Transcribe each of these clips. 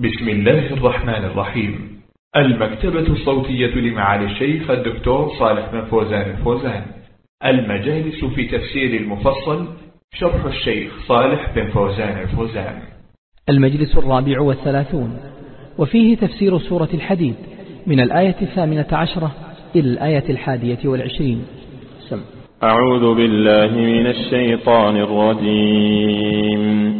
بسم الله الرحمن الرحيم. المكتبة الصوتية لمعالي الشيخ الدكتور صالح بن فوزان الفوزان. المجالس في تفسير المفصل شرح الشيخ صالح بن فوزان الفوزان. المجلس الرابع والثلاثون. وفيه تفسير سورة الحديد من الآية الثامنة عشرة إلى الآية الحادية والعشرين. سم. أعوذ بالله من الشيطان الرجيم.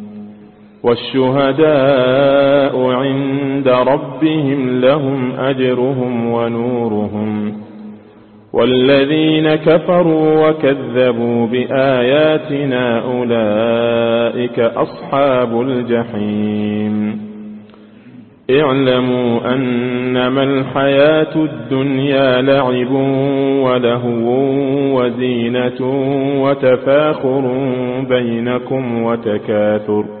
والشهداء عند ربهم لهم أجرهم ونورهم والذين كفروا وكذبوا بآياتنا أولئك أصحاب الجحيم اعلموا أنما الحياة الدنيا لعب ولهو وزينة وتفاخر بينكم وتكاثر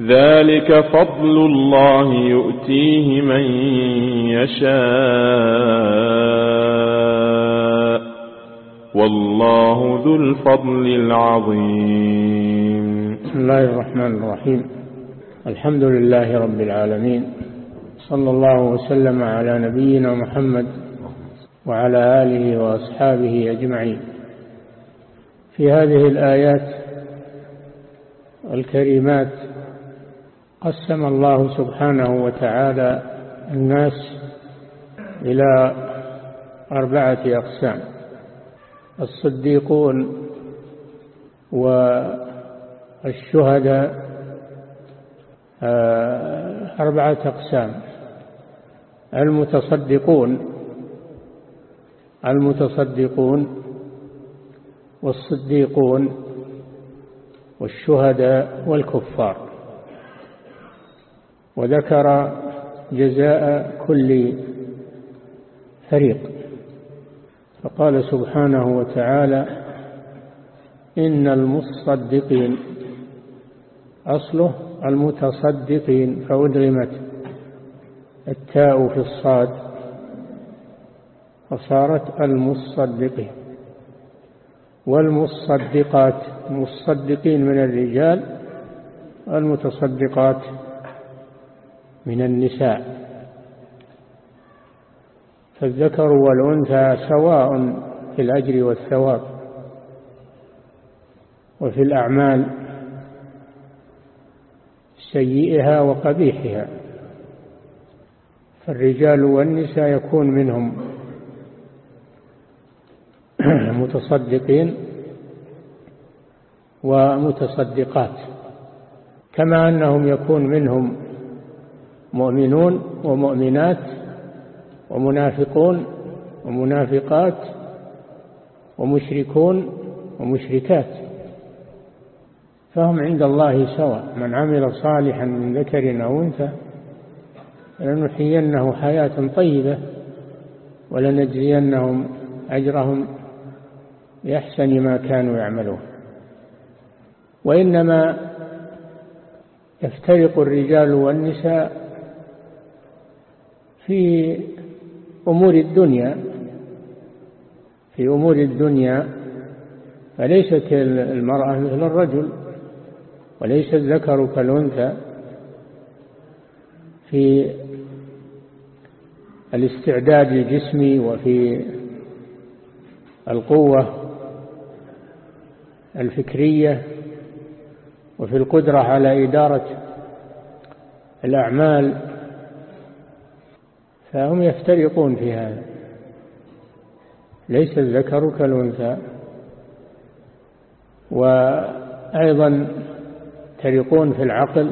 ذلك فضل الله يؤتيه من يشاء. والله ذو الفضل العظيم. بسم الله الرحمن الرحيم. الحمد لله رب العالمين. صلى الله وسلم على نبينا محمد وعلى آله وأصحابه أجمعين. في هذه الآيات الكريمات قسم الله سبحانه وتعالى الناس إلى أربعة أقسام الصديقون والشهداء آه، أربعة أقسام المتصدقون المتصدقون والصديقون والشهداء والكفار. وذكر جزاء كل فريق. فقال سبحانه وتعالى إن المصدقين أصله المتصدقين فأدغمت التاء في الصاد فصارت المصدقين. والمصدقات المصدقين من الرجال والمتصدقات من النساء. فالذكر والأنثى سواء في الأجر والثواب وفي الأعمال سيئها وقبيحها. فالرجال والنساء يكون منهم متصدقين ومتصدقات كما أنهم يكون منهم مؤمنون ومؤمنات ومنافقون ومنافقات ومشركون ومشركات فهم عند الله سواء من عمل صالحا من ذكر أو أنثى لنحيينه حياة طيبة ولنجزينهم أجرهم بأحسن ما كانوا يعملون. وإنما يفترق الرجال والنساء في أمور الدنيا في أمور الدنيا فليست المرأة مثل الرجل وليس الذكر كالأنثى. في الاستعداد الجسمي وفي القوة الفكرية وفي القدرة على إدارة الأعمال فهم يفترقون في هذا. ليس الذكر كالأنثى. وأيضا يفترقون في العقل.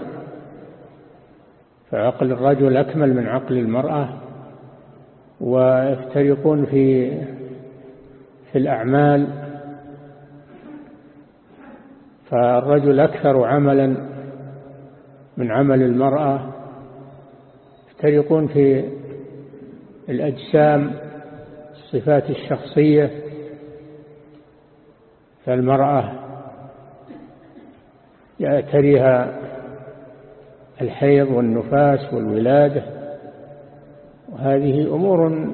فعقل الرجل أكمل من عقل المرأة. ويفترقون في في الأعمال. فالرجل أكثر عملا من عمل المرأة. يفترقون في الأجسام الصفات الشخصية فالمرأة يأتريها الحيض والنفاس والولادة. وهذه أمور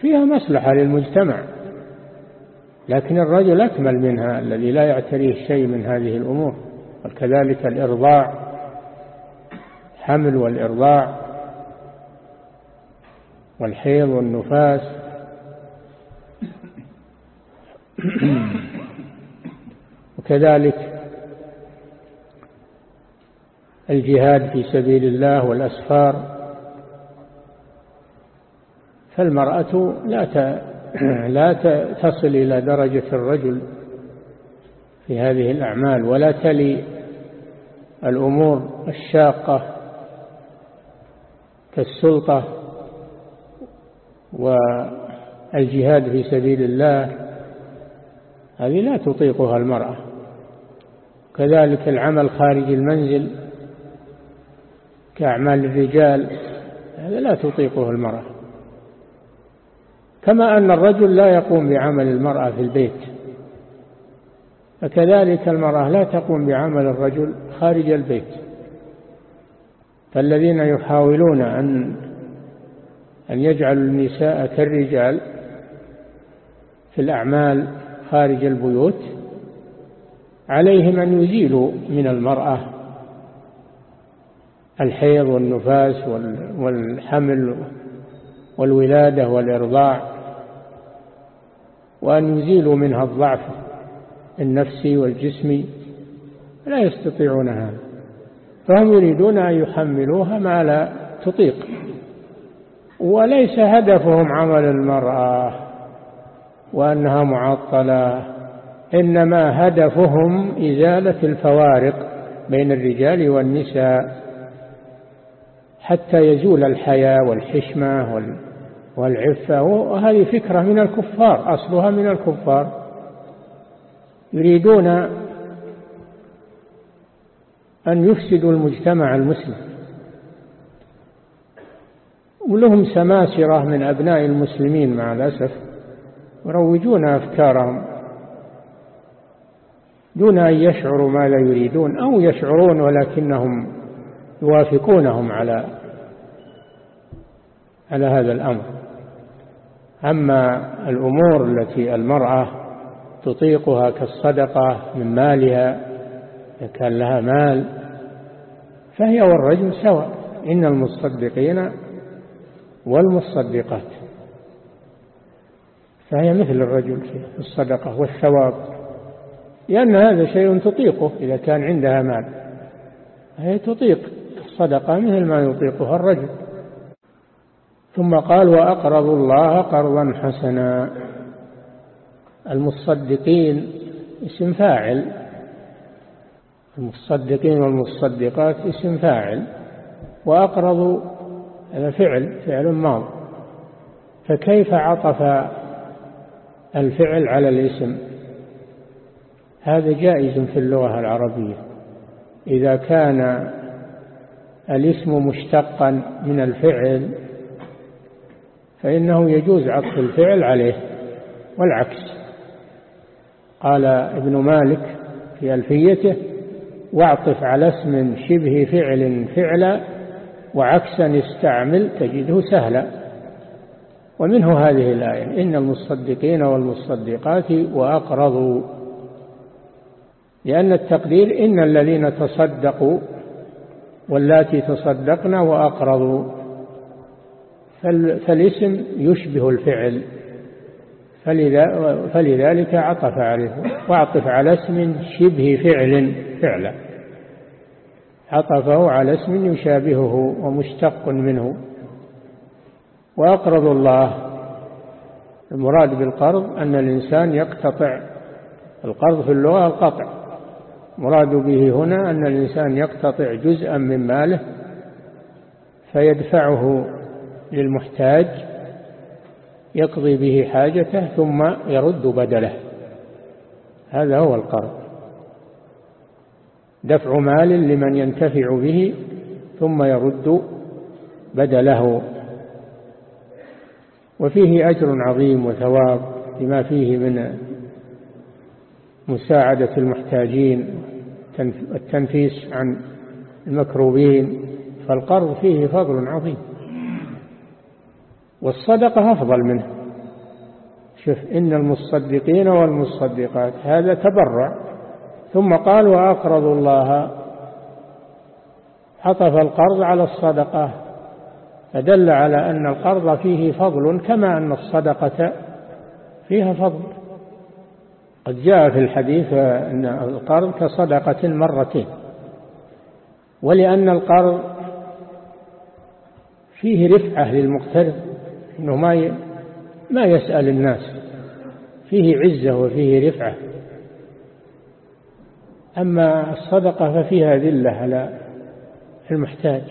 فيها مصلحة للمجتمع لكن الرجل أكمل منها الذي لا يعتريه شيء من هذه الأمور وكذلك الإرضاع حمل والإرضاع. والحيض والنفاس. وكذلك الجهاد في سبيل الله والأسفار. فالمرأة لا لا تصل إلى درجة الرجل في هذه الأعمال ولا تلي الأمور الشاقة كالسلطة والجهاد في سبيل الله هذه لا تطيقها المرأة. كذلك العمل خارج المنزل كأعمال الرجال هذا لا تطيقه المرأة. كما أن الرجل لا يقوم بعمل المرأة في البيت فكذلك المرأة لا تقوم بعمل الرجل خارج البيت. فالذين يحاولون أن أن يجعلوا النساء كالرجال في الأعمال خارج البيوت عليهم أن يزيلوا من المرأة الحيض والنفاس والحمل والولادة والإرضاع وأن يزيلوا منها الضعف النفسي والجسمي لا يستطيعون هذا. فهم يريدون أن يحملوها ما لا تطيق. وليس هدفهم عمل المرأة وأنها معطلة إنما هدفهم إزالة الفوارق بين الرجال والنساء حتى يزول الحياة والحشمة والعفة. وهذه فكرة من الكفار أصلها من الكفار. يريدون أن يفسدوا المجتمع المسلم. ولهم سماسرة من أبناء المسلمين مع الأسف يروجون أفكارهم دون أن يشعروا ما لا يريدون أو يشعرون ولكنهم يوافقونهم على على هذا الأمر. أما الأمور التي المرأة تطيقها كالصدقة من مالها إذا كان لها مال فهي والرجل سواء. إن المصدقين والمصدقات. فهي مثل الرجل في الصدقة والثواب. لأن هذا شيء تطيقه إذا كان عندها مال. هي تطيق الصدقة مثل ما يطيقها الرجل. ثم قال وأقرضوا الله قرضا حسنا. المصدقين اسم فاعل. المصدقين والمصدقات اسم فاعل. وأقرضوا هذا فعل فعل ماض. فكيف عطف الفعل على الاسم؟ هذا جائز في اللغة العربية. إذا كان الاسم مشتقا من الفعل فإنه يجوز عطف الفعل عليه والعكس. قال ابن مالك في ألفيته واعطف على اسم شبه فعل فعلا وعكسا استعمل تجده سهلا. ومنه هذه الآية إن المصدقين والمصدقات وأقرضوا لأن التقدير إن الذين تصدقوا واللاتي تصدقن وأقرضوا فالاسم يشبه الفعل. فلذلك عطف عليه واعطف على اسم شبه فعل فعلا. عطفه على اسم يشابهه ومشتق منه. وأقرض الله المراد بالقرض أن الإنسان يقتطع. القرض في اللغة القطع. مراد به هنا أن الإنسان يقتطع جزءا من ماله فيدفعه للمحتاج يقضي به حاجته ثم يرد بدله. هذا هو القرض. دفع مال لمن ينتفع به ثم يرد بدله. وفيه أجر عظيم وثواب لما فيه من مساعدة المحتاجين التنفيس عن المكروبين فالقرض فيه فضل عظيم. والصدقة أفضل منه. شوف إن المصدقين والمصدقات هذا تبرع ثم قال وأقرضوا الله. عطف القرض على الصدقة. فدل على أن القرض فيه فضل كما أن الصدقة فيها فضل. قد جاء في الحديث أن القرض كصدقة مرتين. ولأن القرض فيه رفعة للمقترض أنه ما ما يسأل الناس. فيه عزة وفيه رفعة. أما الصدقة ففيها ذلة على المحتاج.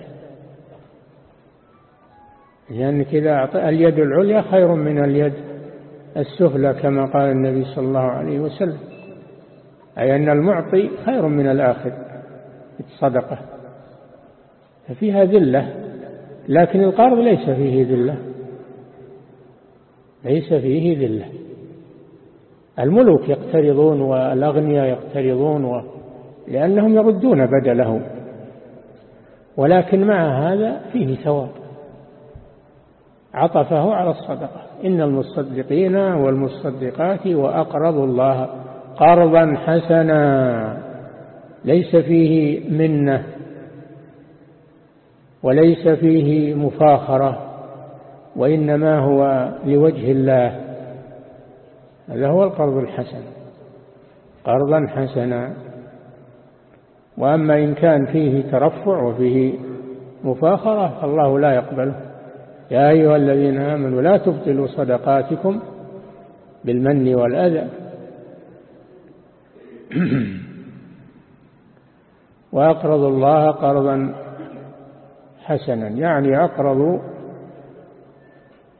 لأنك إذا أعطى اليد العليا خير من اليد السفلى كما قال النبي صلى الله عليه وسلم. أي أن المعطي خير من الآخر الصدقة. ففيها ذلة لكن القرض ليس فيه ذلة. ليس فيه ذلة. الملوك يقترضون والأغنياء يقترضون و... لأنهم يردون بدله ولكن مع هذا فيه ثواب. عطفه على الصدقة. إن المصدقين والمصدقات وأقرضوا الله قرضا حسنا. ليس فيه منة وليس فيه مفاخرة وإنما هو لوجه الله. هذا هو القرض الحسن. قرضا حسنا. وأما إن كان فيه ترفع وفيه مفاخرة فالله لا يقبله. يا أيها الذين آمنوا لا تبطلوا صدقاتكم بالمن والأذى. وأقرضوا الله قرضا حسنا. يعني أقرضوا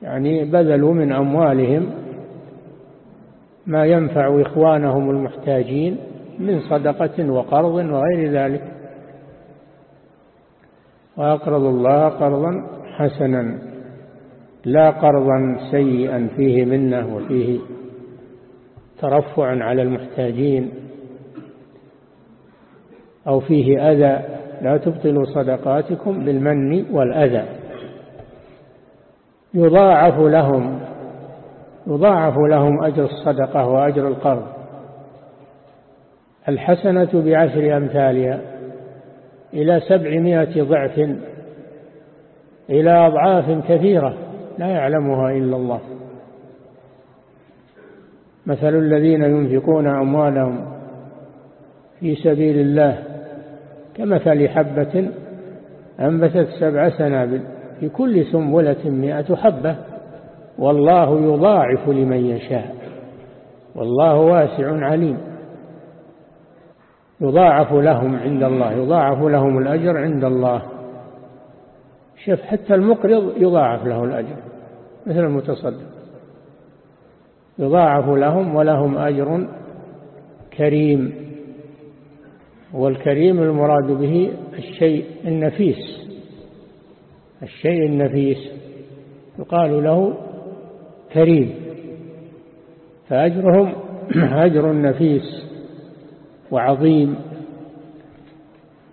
يعني بذلوا من أموالهم ما ينفع إخوانهم المحتاجين من صدقة وقرض وغير ذلك. وأقرضوا الله قرضا حسنا لا قرضا سيئا فيه منه وفيه ترفع على المحتاجين أو فيه أذى. لا تبطلوا صدقاتكم بالمن والأذى. يضاعف لهم يضاعف لهم أجر الصدقة وأجر القرض. الحسنة بعشر أمثالها إلى سبعمائة ضعف إلى أضعاف كثيرة لا يعلمها إلا الله. مثل الذين ينفقون أموالهم في سبيل الله كمثل حبة أنبتت سبع سنابل في كل سنبلة مئة حبة والله يضاعف لمن يشاء. والله واسع عليم. يضاعف لهم عند الله يضاعف لهم الأجر عند الله. شوف حتى المقرض يضاعف له الأجر مثل المتصدق. يضاعف لهم ولهم أجر كريم. والكريم المراد به الشيء النفيس. الشيء النفيس. يقال له كريم. فأجرهم أجر نفيس وعظيم.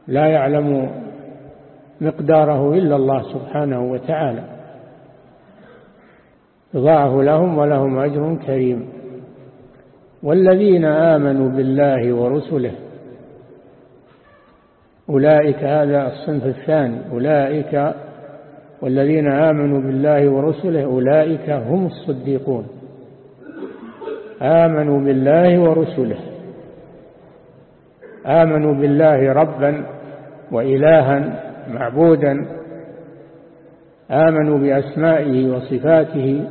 لا يعلم مقداره إلا الله سبحانه وتعالى. يضاعف لهم ولهم أجر كريم. والذين آمنوا بالله ورسله أولئك هذا الصنف الثاني أولئك والذين آمنوا بالله ورسله أولئك هم الصديقون. آمنوا بالله ورسله. آمنوا بالله ربا وإلها معبودا. آمنوا بأسمائه وصفاته.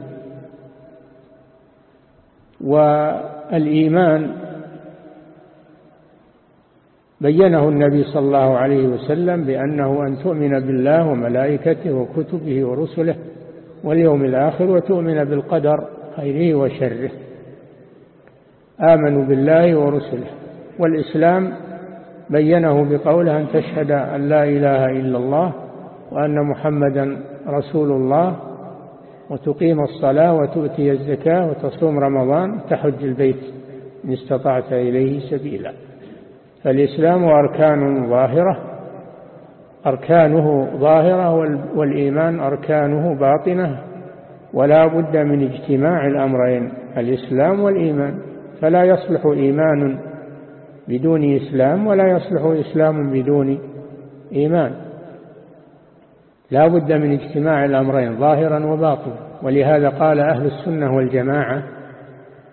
والإيمان بينه النبي صلى الله عليه وسلم بأنه أن تؤمن بالله وملائكته وكتبه ورسله واليوم الآخر وتؤمن بالقدر خيره وشره. آمنوا بالله ورسله. والإسلام بينه بقوله أن تشهد أن لا إله إلا الله وأن محمدا رسول الله وتقيم الصلاة وتؤتي الزكاة وتصوم رمضان تحج البيت إن استطعت إليه سبيلا. فالإسلام أركان ظاهرة أركانه ظاهرة والإيمان أركانه باطنة ولا بد من اجتماع الأمرين الإسلام والإيمان. فلا يصلح إيمان بدون إسلام ولا يصلح إسلام بدون إيمان. لا بد من اجتماع الأمرين ظاهرا وباطنا. ولهذا قال أهل السنة والجماعة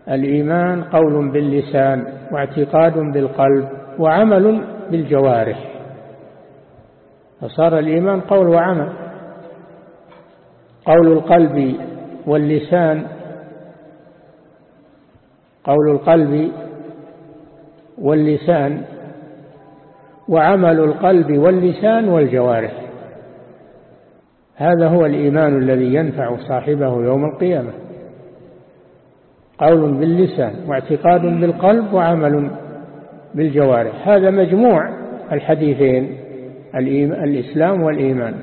الإيمان قول باللسان واعتقاد بالقلب وعمل بالجوارح. فصار الإيمان قول وعمل. قول القلب واللسان. قول القلب واللسان. وعمل القلب واللسان والجوارح. هذا هو الإيمان الذي ينفع صاحبه يوم القيامة. قول باللسان واعتقاد بالقلب وعمل بالجوارح. هذا مجموع الحديثين الإسلام والإيمان.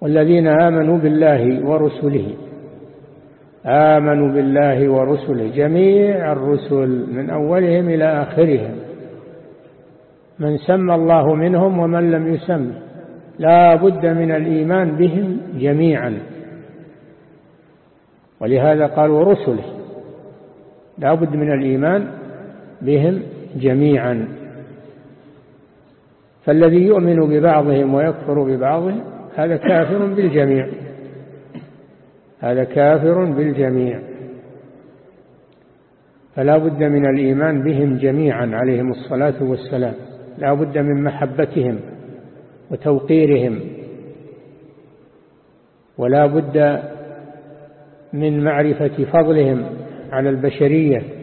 والذين آمنوا بالله ورسله. آمنوا بالله ورسله. جميع الرسل من أولهم إلى آخرهم. من سمى الله منهم ومن لم يسم لا بد من الإيمان بهم جميعا. ولهذا قالوا رسله. لا بد من الإيمان بهم جميعا. فالذي يؤمن ببعضهم ويكفر ببعضهم هذا كافر بالجميع. هذا كافر بالجميع. فلا بد من الإيمان بهم جميعا عليهم الصلاة والسلام. لا بد من محبتهم وتوقيرهم. ولا بد من معرفة فضلهم على البشرية.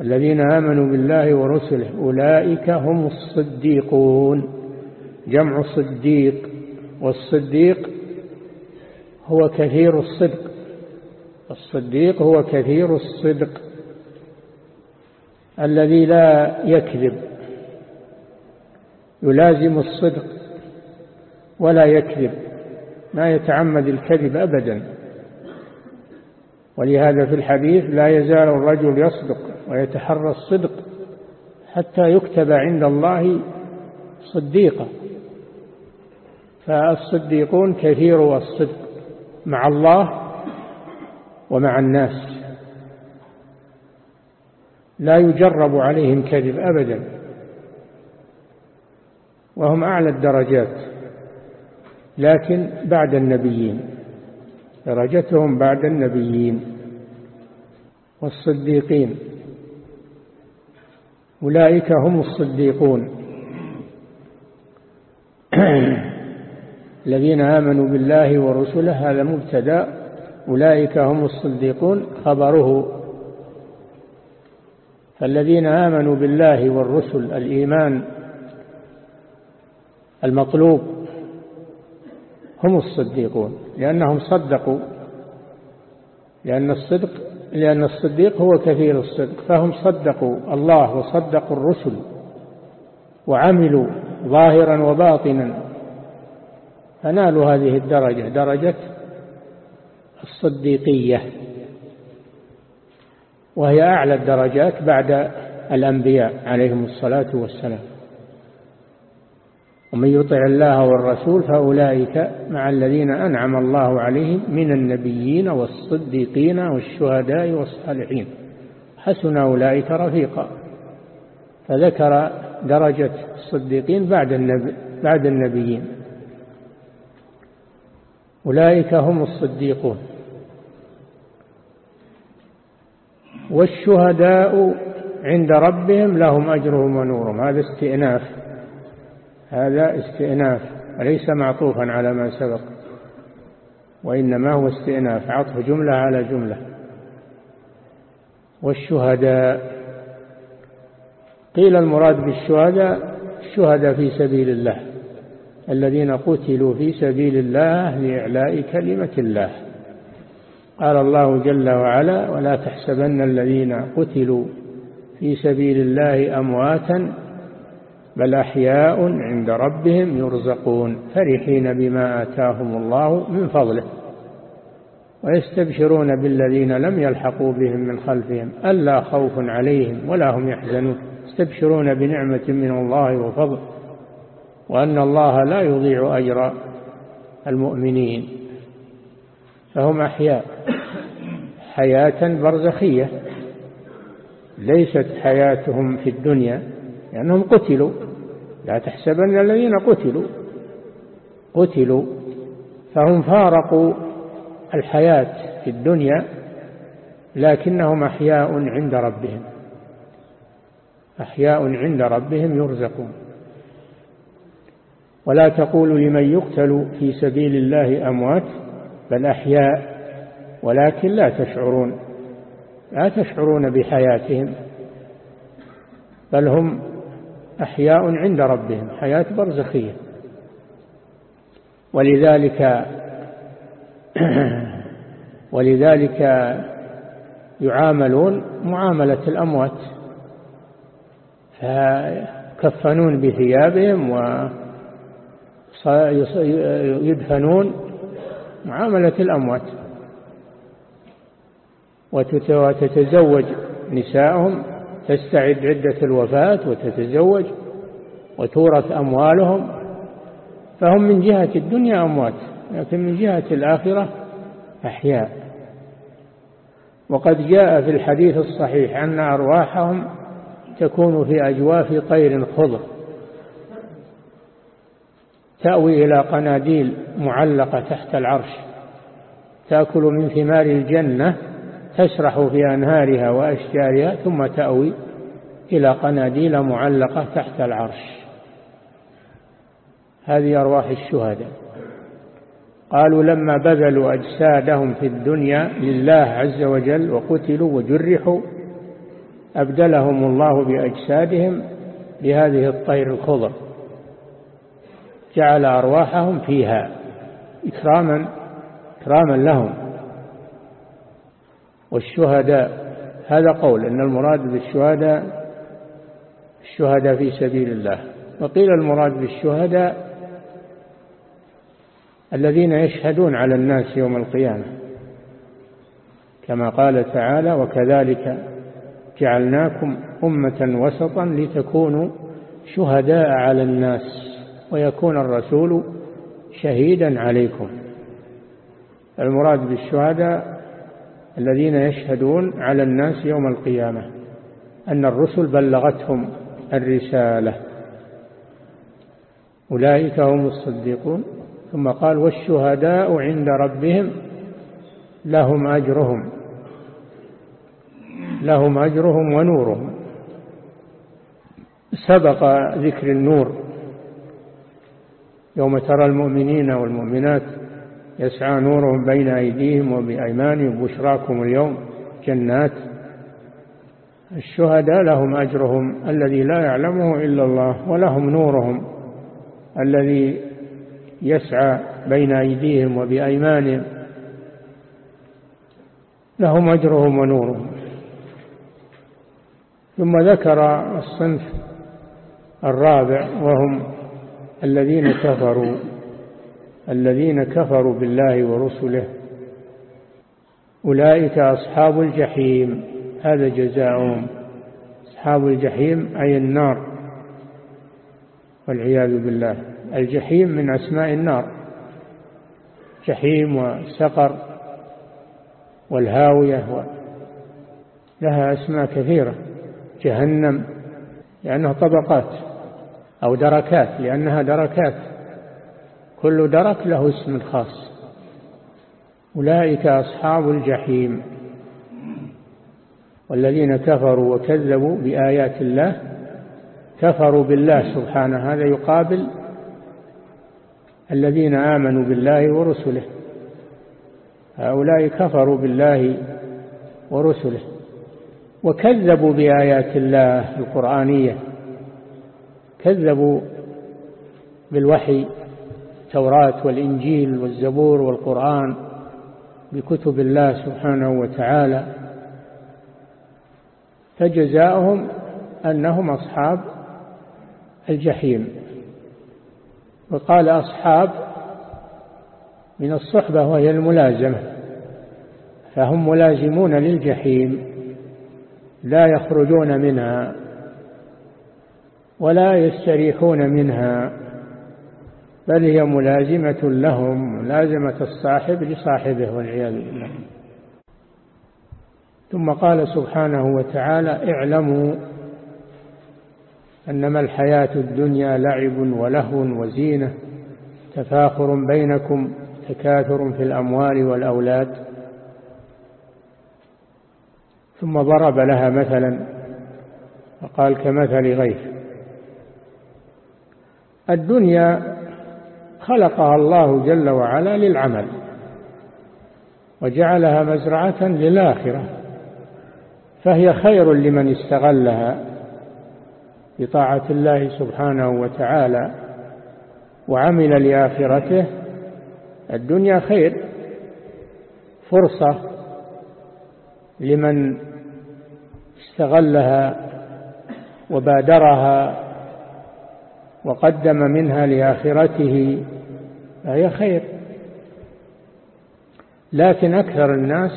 الذين آمنوا بالله ورسله أولئك هم الصديقون. جمع صديق والصديق هو كثير الصدق. الصديق هو كثير الصدق. الذي لا يكذب يلازم الصدق ولا يكذب ما يتعمد الكذب أبدا. ولهذا في الحديث لا يزال الرجل يصدق ويتحرى الصدق حتى يكتب عند الله صديقا. فالصديقون كثير الصدق مع الله ومع الناس. لا يجرب عليهم كذب أبدا. وهم أعلى الدرجات. لكن بعد النبيين. درجتهم بعد النبيين والصديقين. أولئك هم الصديقون. الذين آمنوا بالله ورسله هذا مبتدا. أولئك هم الصديقون خبره. فالذين آمنوا بالله والرسل الإيمان المطلوب. هم الصديقون لأنهم صدقوا لأن الصدق لأن الصديق هو كثير الصدق فهم صدقوا الله وصدقوا الرسل وعملوا ظاهرا وباطنا. فنالوا هذه الدرجة درجة الصديقية وهي أعلى الدرجات بعد الأنبياء عليهم الصلاة والسلام. ومن يطع الله والرسول فأولئك مع الذين أنعم الله عليهم من النبيين والصديقين والشهداء والصالحين. حسن أولئك رفيقا. فذكر درجة الصديقين بعد النبي بعد النبيين. أولئك هم الصديقون. والشهداء عند ربهم لهم أجرهم ونورهم. هذا استئناف. هذا استئناف وليس معطوفا على ما سبق؟ وإنما هو استئناف عطف جملة على جملة. والشهداء قيل المراد بالشهداء الشهداء في سبيل الله الذين قتلوا في سبيل الله لإعلاء كلمة الله. قال الله جل وعلا ولا تحسبن الذين قتلوا في سبيل الله أمواتا بل أحياء عند ربهم يرزقون فرحين بما آتاهم الله من فضله. ويستبشرون بالذين لم يلحقوا بهم من خلفهم ألا خوف عليهم ولا هم يحزنون. يستبشرون بنعمة من الله وفضل وأن الله لا يضيع أجر المؤمنين. فهم أحياء. حياة برزخية ليست حياتهم في الدنيا. لأنهم قتلوا. لا تحسبن الذين قتلوا. قتلوا. فهم فارقوا الحياة في الدنيا لكنهم أحياء عند ربهم. أحياء عند ربهم يرزقون. ولا تقولوا لمن يقتل في سبيل الله أموات بل أحياء ولكن لا تشعرون. لا تشعرون بحياتهم. بل هم أحياء عند ربهم حياة برزخية. ولذلك ولذلك يعاملون معاملة الأموات فيكفنون بثيابهم ويدفنون معاملة الأموات. وتتزوج نساءهم تستعد عدة الوفاة وتتزوج وتورث أموالهم فهم من جهة الدنيا أموات لكن من جهة الآخرة أحياء. وقد جاء في الحديث الصحيح أن أرواحهم تكون في أجواف طير خضر تأوي إلى قناديل معلقة تحت العرش تأكل من ثمار الجنة تسرح في أنهارها وأشجارها ثم تأوي إلى قناديل معلقة تحت العرش. هذه أرواح الشهداء. قالوا لما بذلوا أجسادهم في الدنيا لله عز وجل وقتلوا وجرحوا أبدلهم الله بأجسادهم بهذه الطير الخضر. جعل أرواحهم فيها إكراما إكراما لهم. والشهداء. هذا قول أن المراد بالشهداء الشهداء في سبيل الله. وقيل المراد بالشهداء الذين يشهدون على الناس يوم القيامة. كما قال تعالى وكذلك جعلناكم أمة وسطا لتكونوا شهداء على الناس ويكون الرسول شهيدا عليكم. المراد بالشهداء الذين يشهدون على الناس يوم القيامة أن الرسل بلغتهم الرسالة. أولئك هم الصديقون. ثم قال والشهداء عند ربهم لهم أجرهم لهم أجرهم ونورهم. سبق ذكر النور يوم ترى المؤمنين والمؤمنات يسعى نورهم بين أيديهم وبأيمانهم بشراكم اليوم جنات. الشهداء لهم أجرهم الذي لا يعلمه إلا الله ولهم نورهم الذي يسعى بين أيديهم وبأيمانهم لهم أجرهم ونورهم. ثم ذكر الصنف الرابع وهم الذين كفروا. الذين كفروا بالله ورسله. أولئك أصحاب الجحيم. هذا جزاؤهم. أصحاب الجحيم أي النار. والعياذ بالله. الجحيم من أسماء النار. جحيم وسقر والهاوية لها أسماء كثيرة. جهنم لأنها طبقات أو دركات لأنها دركات. كل درك له اسم خاص. أولئك أصحاب الجحيم. والذين كفروا وكذبوا بآيات الله كفروا بالله سبحانه. هذا يقابل الذين آمنوا بالله ورسله. هؤلاء كفروا بالله ورسله وكذبوا بآيات الله القرآنية. كذبوا بالوحي التوراة والإنجيل والزبور والقرآن بكتب الله سبحانه وتعالى فجزاؤهم أنهم أصحاب الجحيم. وقال أصحاب من الصحبة وهي الملازمة فهم ملازمون للجحيم لا يخرجون منها ولا يستريحون منها. بل هي ملازمة لهم ملازمة الصاحب لصاحبه والعياذ بالله. ثم قال سبحانه وتعالى اعلموا أنما الحياة الدنيا لعب ولهو وزينة تفاخر بينكم تكاثر في الأموال والأولاد. ثم ضرب لها مثلا وقال كمثل غيث الدنيا خلقها الله جل وعلا للعمل وجعلها مزرعة للآخرة فهي خير لمن استغلها بطاعة الله سبحانه وتعالى وعمل لآخرته. الدنيا خير فرصة لمن استغلها وبادرها وقدم منها لآخرته فهي خير. لكن أكثر الناس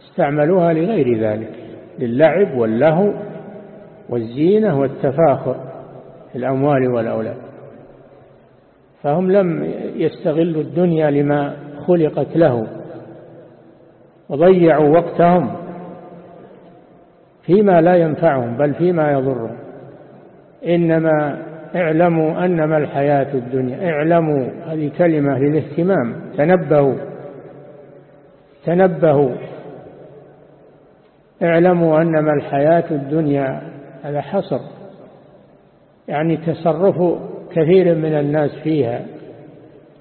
استعملوها لغير ذلك للعب واللهو والزينة والتفاخر في الأموال والأولاد. فهم لم يستغلوا الدنيا لما خلقت له وضيعوا وقتهم فيما لا ينفعهم بل فيما يضرهم. إنما اعلموا أنما الحياة الدنيا اعلموا هذه كلمة للاهتمام تنبهوا تنبهوا. اعلموا أنما الحياة الدنيا هذا حصر يعني تصرف كثير من الناس فيها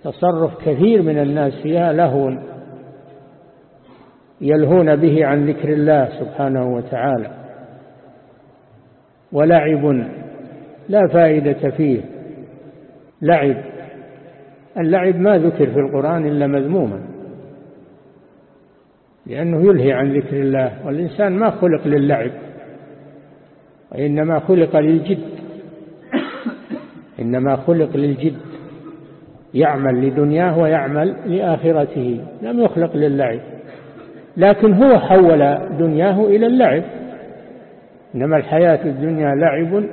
تصرف كثير من الناس فيها لهو يلهون به عن ذكر الله سبحانه وتعالى ولعب لا فائدة فيه. لعب. اللعب ما ذكر في القرآن إلا مذموما. لأنه يلهي عن ذكر الله والإنسان ما خلق للعب وإنما خلق للجد. إنما خلق للجد. يعمل لدنياه ويعمل لآخرته. لم يخلق للعب. لكن هو حول دنياه إلى اللعب. إنما الحياة الدنيا لعب.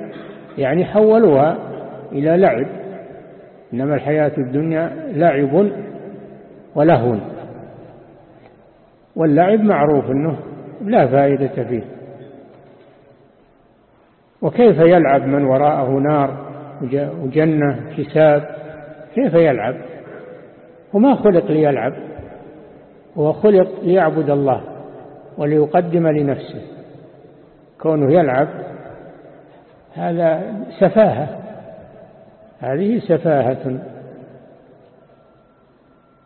يعني حولوها إلى لعب. إنما الحياة الدنيا لعب ولهو. واللعب معروف أنه لا فائدة فيه. وكيف يلعب من وراءه نار وجنة حساب؟ كيف يلعب؟ وما خلق ليلعب؟ هو خلق ليعبد الله وليقدم لنفسه. كونه يلعب هذا سفاهة. هذه سفاهة.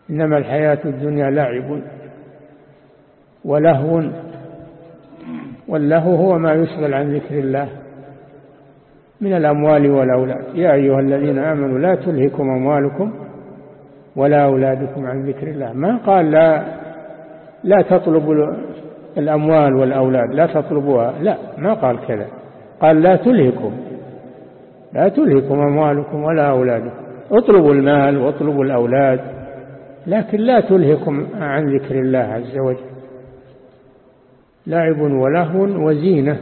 إنما الحياة الدنيا لعب ولهو. واللهو هو ما يشغل عن ذكر الله من الأموال والأولاد. يا أيها الذين آمنوا لا تلهكم أموالكم ولا أولادكم عن ذكر الله. ما قال لا لا تطلبوا الأموال والأولاد لا تطلبوها. لا ما قال كذا. قال لا تلهكم. لا تلهكم أموالكم ولا أولادكم. اطلبوا المال واطلبوا الأولاد لكن لا تلهكم عن ذكر الله عز وجل. لعب ولهو وزينة.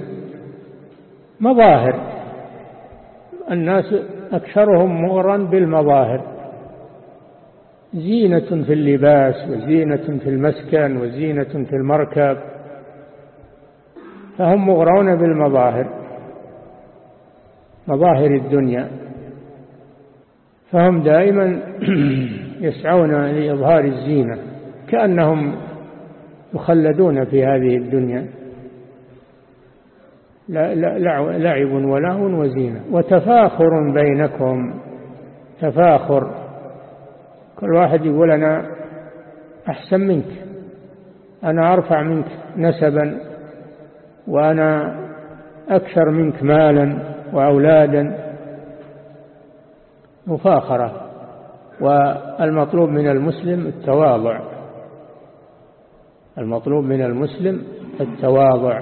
مظاهر. الناس أكثرهم مغرا بالمظاهر. زينة في اللباس وزينة في المسكن وزينة في المركب. فهم مغرون بالمظاهر. مظاهر الدنيا فهم دائما يسعون لإظهار الزينة كأنهم يخلدون في هذه الدنيا. لعب ولهو وزينة. وتفاخر بينكم تفاخر. كل واحد يقول أنا أحسن منك أنا أرفع منك نسبا وأنا أكثر منك مالا. وأولادا مفاخرة والمطلوب من المسلم التواضع. المطلوب من المسلم التواضع.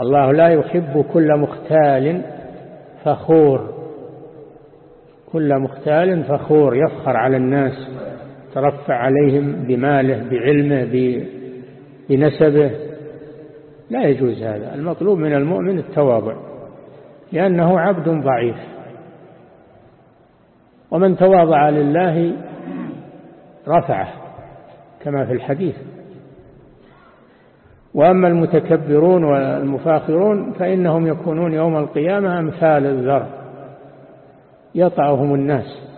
الله لا يحب كل مختال فخور. كل مختال فخور يفخر على الناس ترفع عليهم بماله بعلمه بنسبه. لا يجوز هذا. المطلوب من المؤمن التواضع. لأنه عبد ضعيف. ومن تواضع لله رفعه كما في الحديث. وأما المتكبرون والمفاخرون فإنهم يكونون يوم القيامة أمثال الذر يطعهم الناس.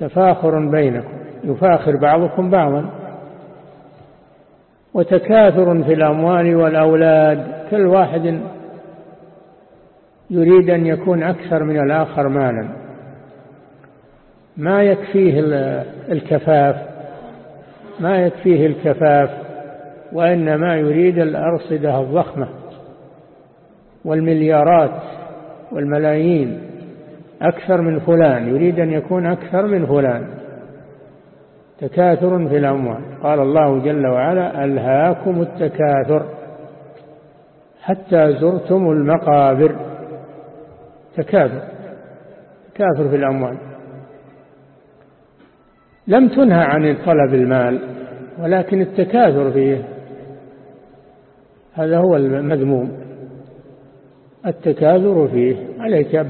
تفاخر بينكم يفاخر بعضكم بعضا. وتكاثر في الأموال والأولاد كل واحد يريد أن يكون أكثر من الآخر مالا. ما يكفيه الكفاف؟ ما يكفيه الكفاف؟ وإنما يريد الأرصدة الضخمة والمليارات والملايين. أكثر من فلان يريد أن يكون أكثر من فلان. تكاثر في الأموال. قال الله جل وعلا ألهاكم التكاثر حتى زرتم المقابر. تكاثر تكاثر في الأموال. لم تنهى عن طلب المال ولكن التكاثر فيه هذا هو المذموم. التكاثر فيه عليك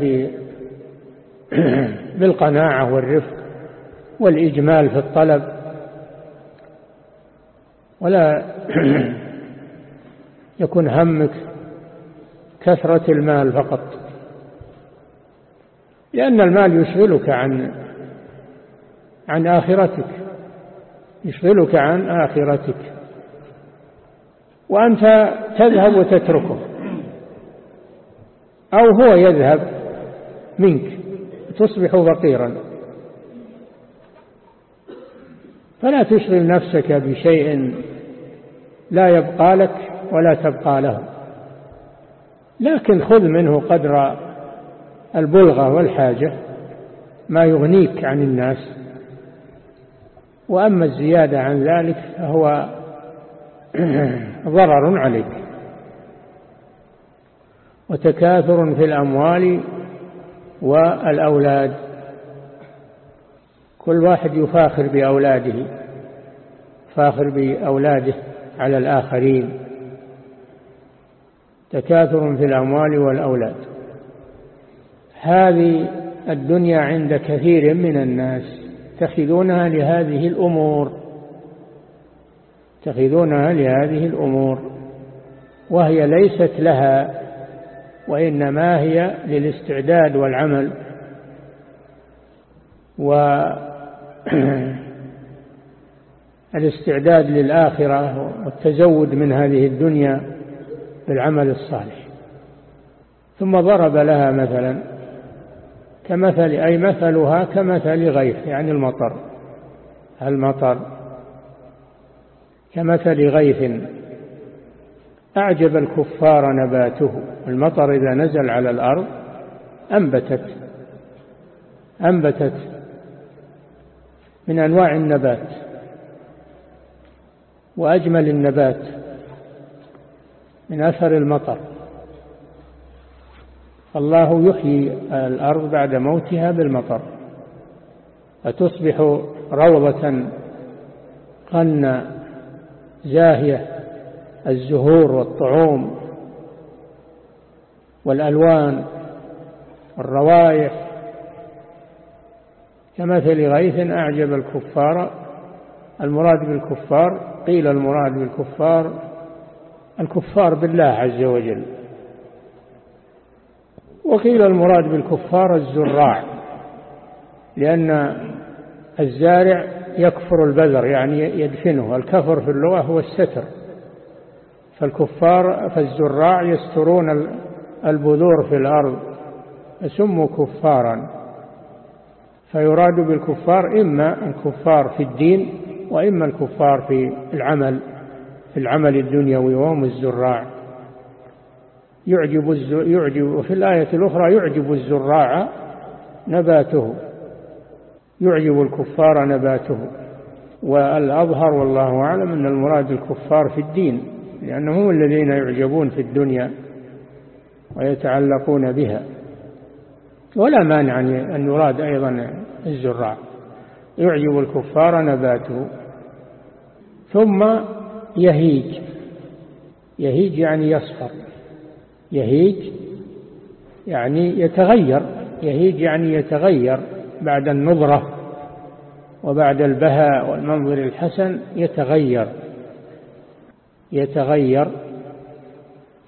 بالقناعة والرفق والإجمال في الطلب. ولا يكون همك كثرة المال فقط. لأن المال يشغلك عن عن آخرتك يشغلك عن آخرتك. وأنت تذهب وتتركه. أو هو يذهب منك تصبح فقيرا. فلا تشغل نفسك بشيء لا يبقى لك ولا تبقى له. لكن خذ منه قدر البلغة والحاجة ما يغنيك عن الناس. وأما الزيادة عن ذلك فهو ضرر عليك. وتكاثر في الأموال والأولاد. كل واحد يفاخر بأولاده فاخر بأولاده على الآخرين. تكاثر في الأموال والأولاد. هذه الدنيا عند كثير من الناس تخذونها لهذه الأمور تخذونها لهذه الأمور وهي ليست لها وإنما هي للاستعداد والعمل. والاستعداد للآخرة والتزود من هذه الدنيا بالعمل الصالح. ثم ضرب لها مثلا كمثل أي مثلها كمثل غيث يعني المطر. المطر. كمثل غيث. أعجب الكفار نباته. المطر إذا نزل على الأرض أنبتت. أنبتت من أنواع النبات. وأجمل النبات من أثر المطر. الله يحيي الأرض بعد موتها بالمطر. فتصبح روضة قن زاهية الزهور والطعوم والألوان والروائح. كمثل غيث أعجب الكفار المراد بالكفار قيل المراد بالكفار الكفار بالله عز وجل. وقيل المراد بالكفار الزراع لأن الزارع يكفر البذر يعني يدفنه الكفر في اللغة هو الستر. فالكفار فالزراع يسترون البذور في الأرض يسموا كفارا. فيراد بالكفار إما الكفار في الدين وإما الكفار في العمل في العمل الدنيوي وهم الزراع. يعجب, يعجب وفي الآية الأخرى يعجب الزراع نباته. يعجب الكفار نباته. والأظهر والله أعلم أن المراد الكفار في الدين لأنهم الذين يعجبون في الدنيا ويتعلقون بها. ولا مانع أن يراد أيضا الزراع. يعجب الكفار نباته. ثم يهيج. يهيج يعني يصفر. يهيج يعني يتغير يهيج يعني يتغير بعد النظرة وبعد البهاء والمنظر الحسن يتغير يتغير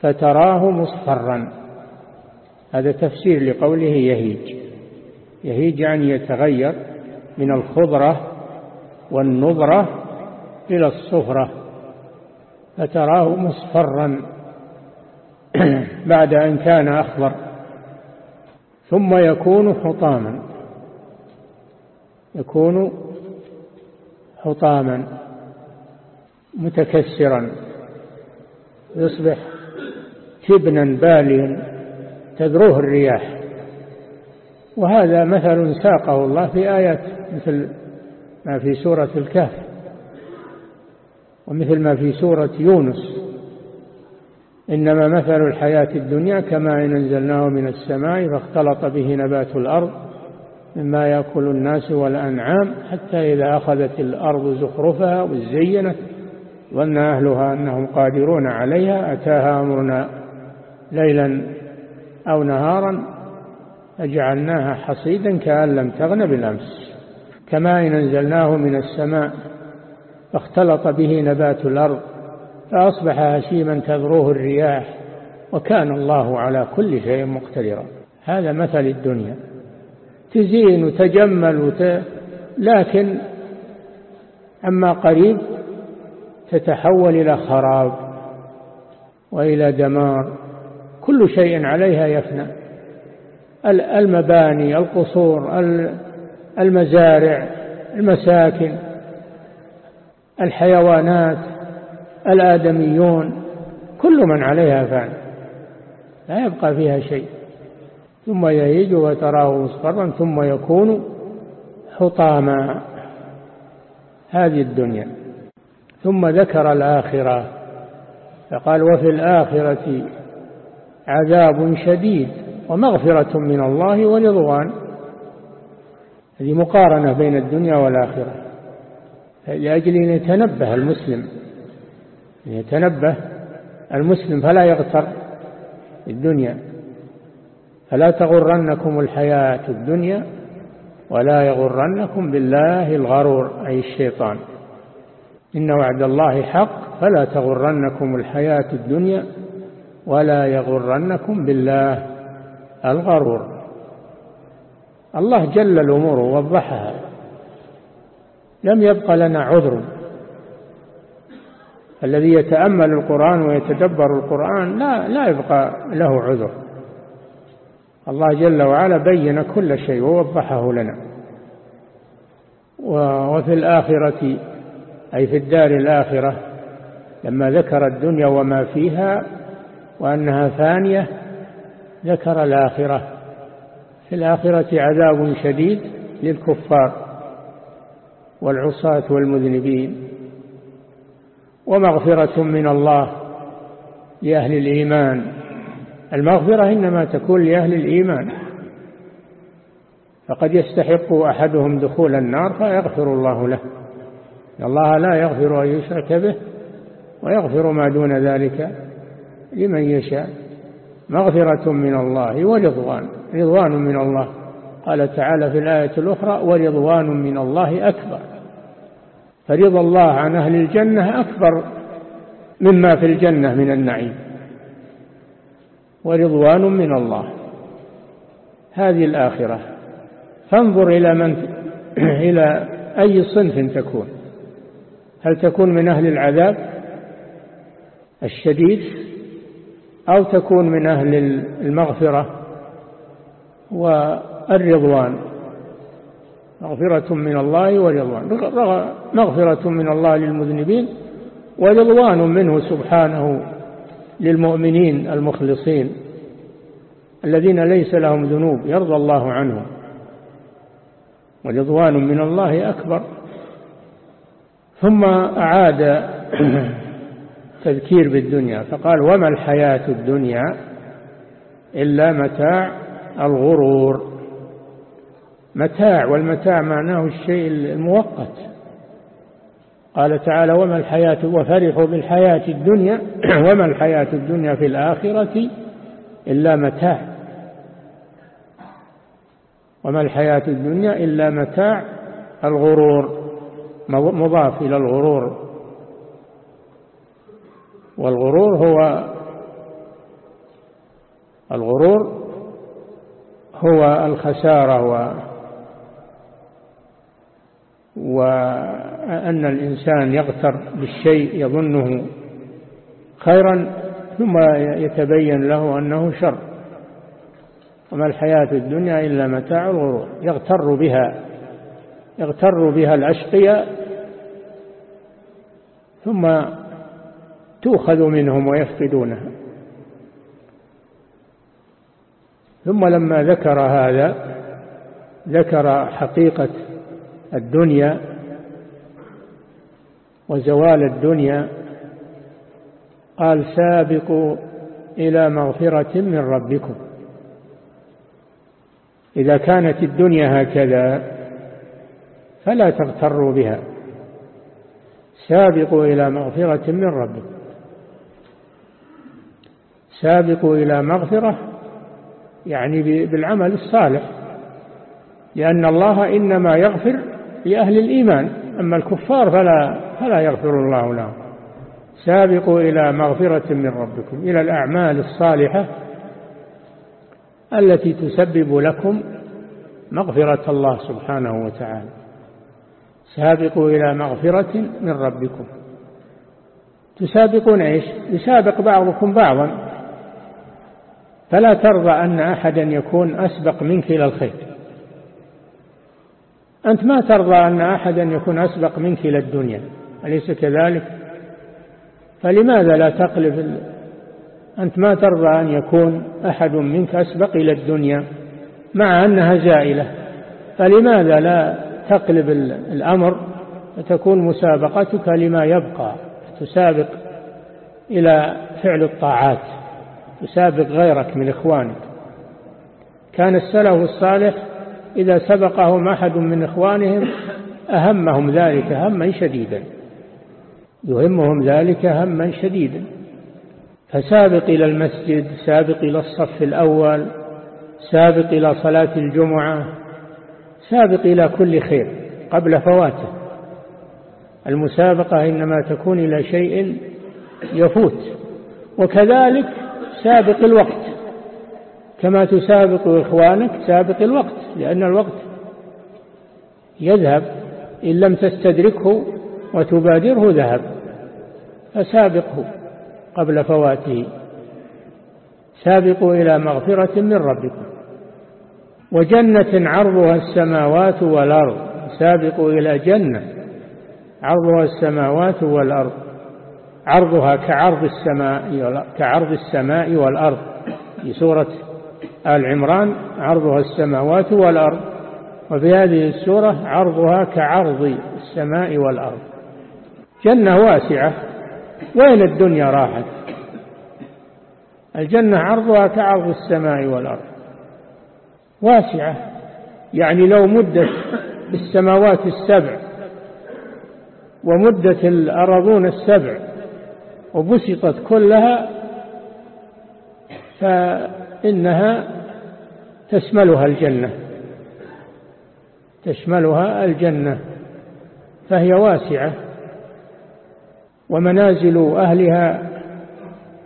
فتراه مصفرا. هذا تفسير لقوله يهيج. يهيج يعني يتغير من الخضرة والنضرة إلى الصفرة فتراه مصفرا. بعد أن كان أخضر ثم يكون حطاما. يكون حطاما متكسرا. يصبح تبنا باليا تذروه الرياح. وهذا مثل ساقه الله في آيات مثل ما في سورة الكهف ومثل ما في سورة يونس. إنما مثل الحياة الدنيا كما إن أنزلناه من السماء فاختلط به نبات الأرض مما يأكل الناس والأنعام حتى إذا أخذت الأرض زخرفها وزينت ظن أهلها أنهم قادرون عليها أتاها أمرنا ليلا أو نهارا فجعلناها حصيدا كأن لم تغن بالأمس. كما إن أنزلناه من السماء فاختلط به نبات الأرض فأصبح هشيما تذروه الرياح وكان الله على كل شيء مقتدرا. هذا مثل الدنيا. تزين وتجمل وت... لكن أما قريب تتحول إلى خراب وإلى دمار. كل شيء عليها يفنى. المباني القصور المزارع المساكن الحيوانات. الآدميون كل من عليها فان لا يبقى فيها شيء. ثم يهيج وتراه مصفرا ثم يكون حطاما. هذه الدنيا. ثم ذكر الآخرة. فقال وفي الآخرة عذاب شديد ومغفرة من الله ورضوان. هذه مقارنة بين الدنيا والآخرة. لأجل أن يتنبه المسلم يتنبه المسلم فلا يغتر الدنيا. فلا تغرنكم الحياة الدنيا ولا يغرنكم بالله الغرور أي الشيطان. إن وعد الله حق فلا تغرنكم الحياة الدنيا ولا يغرنكم بالله الغرور. الله جل الأمور ووضحها. لم يبق لنا عذر الذي يتأمل القرآن ويتدبر القرآن لا لا يبقى له عذر. الله جل وعلا بين كل شيء ووضحه لنا. وفي الآخرة أي في الدار الآخرة لما ذكر الدنيا وما فيها وأنها ثانية ذكر الآخرة. في الآخرة عذاب شديد للكفار والعصاة والمذنبين. ومغفرة من الله لأهل الإيمان. المغفرة إنما تكون لأهل الإيمان. فقد يستحق أحدهم دخول النار فيغفر الله له. الله لا يغفر أن يشرك به ويغفر ما دون ذلك لمن يشاء. مغفرة من الله ورضوان رضوان من الله. قال تعالى في الآية الأخرى ورضوان من الله أكبر. فرضا الله عن أهل الجنة أكبر مما في الجنة من النعيم. ورضوان من الله. هذه الآخرة. فانظر إلى من إلى أي صنف تكون. هل تكون من أهل العذاب الشديد أو تكون من أهل المغفرة والرضوان؟ مغفرة من الله ورضوان. مغفرة من الله للمذنبين ورضوان منه سبحانه للمؤمنين المخلصين الذين ليس لهم ذنوب يرضى الله عنهم. ورضوان من الله أكبر. ثم أعاد تذكير بالدنيا فقال وما الحياة الدنيا إلا متاع الغرور. متاع والمتاع معناه الشيء المؤقت. قال تعالى وما الحياة وفرحوا بالحياة الدنيا وما الحياة الدنيا في الآخرة إلا متاع. وما الحياة الدنيا إلا متاع الغرور مضاف إلى الغرور. والغرور هو الغرور هو الخسارة وأن الإنسان يغتر بالشيء يظنه خيرا ثم يتبين له أنه شر. وما الحياة الدنيا إلا متاع الغرور. يغتر بها يغتر بها الأشقياء ثم تؤخذ منهم ويفقدونها. ثم لما ذكر هذا ذكر حقيقة الدنيا وزوال الدنيا قال سابقوا إلى مغفرة من ربكم. إذا كانت الدنيا هكذا فلا تغتروا بها. سابقوا إلى مغفرة من ربكم. سابقوا إلى مغفرة يعني بالعمل الصالح. لأن الله إنما يغفر لأهل الإيمان. أما الكفار فلا, فلا يغفر الله لهم. سابقوا إلى مغفرة من ربكم إلى الأعمال الصالحة التي تسبب لكم مغفرة الله سبحانه وتعالى. سابقوا إلى مغفرة من ربكم. تسابقون إيش؟ يسابق بعضكم بعضا. فلا ترضى أن أحدا يكون أسبق منك إلى الخير. أنت ما ترضى أن أحدا يكون أسبق منك إلى الدنيا أليس كذلك؟ فلماذا لا تقلب أنت ما ترضى أن يكون أحد منك أسبق إلى الدنيا مع أنها زائلة فلماذا لا تقلب الأمر وتكون مسابقتك لما يبقى تسابق إلى فعل الطاعات تسابق غيرك من إخوانك. كان السلف الصالح إذا سبقهم أحد من إخوانهم أهمهم ذلك هما شديدا. يهمهم ذلك هما شديدا. فسابق إلى المسجد سابق إلى الصف الأول سابق إلى صلاة الجمعة سابق إلى كل خير قبل فواته. المسابقة إنما تكون إلى شيء يفوت وكذلك سابق الوقت. كما تسابق إخوانك سابق الوقت لأن الوقت يذهب إن لم تستدركه وتبادره ذهب فسابقه قبل فواته. سابقوا إلى مغفرة من ربكم. وجنة عرضها السماوات والأرض. سابقوا إلى جنة عرضها السماوات والأرض. عرضها كعرض السماء كعرض السماء والأرض. في سورة آل عمران عرضها السماوات والأرض. وفي هذه السورة عرضها كعرض السماء والأرض. جنة واسعة وين الدنيا راحت؟ الجنة عرضها كعرض السماء والأرض. واسعة يعني لو مدت السماوات السبع ومدت الأرضون السبع وبسطت كلها فإنها تشملها الجنة تشملها الجنة فهي واسعة ومنازل أهلها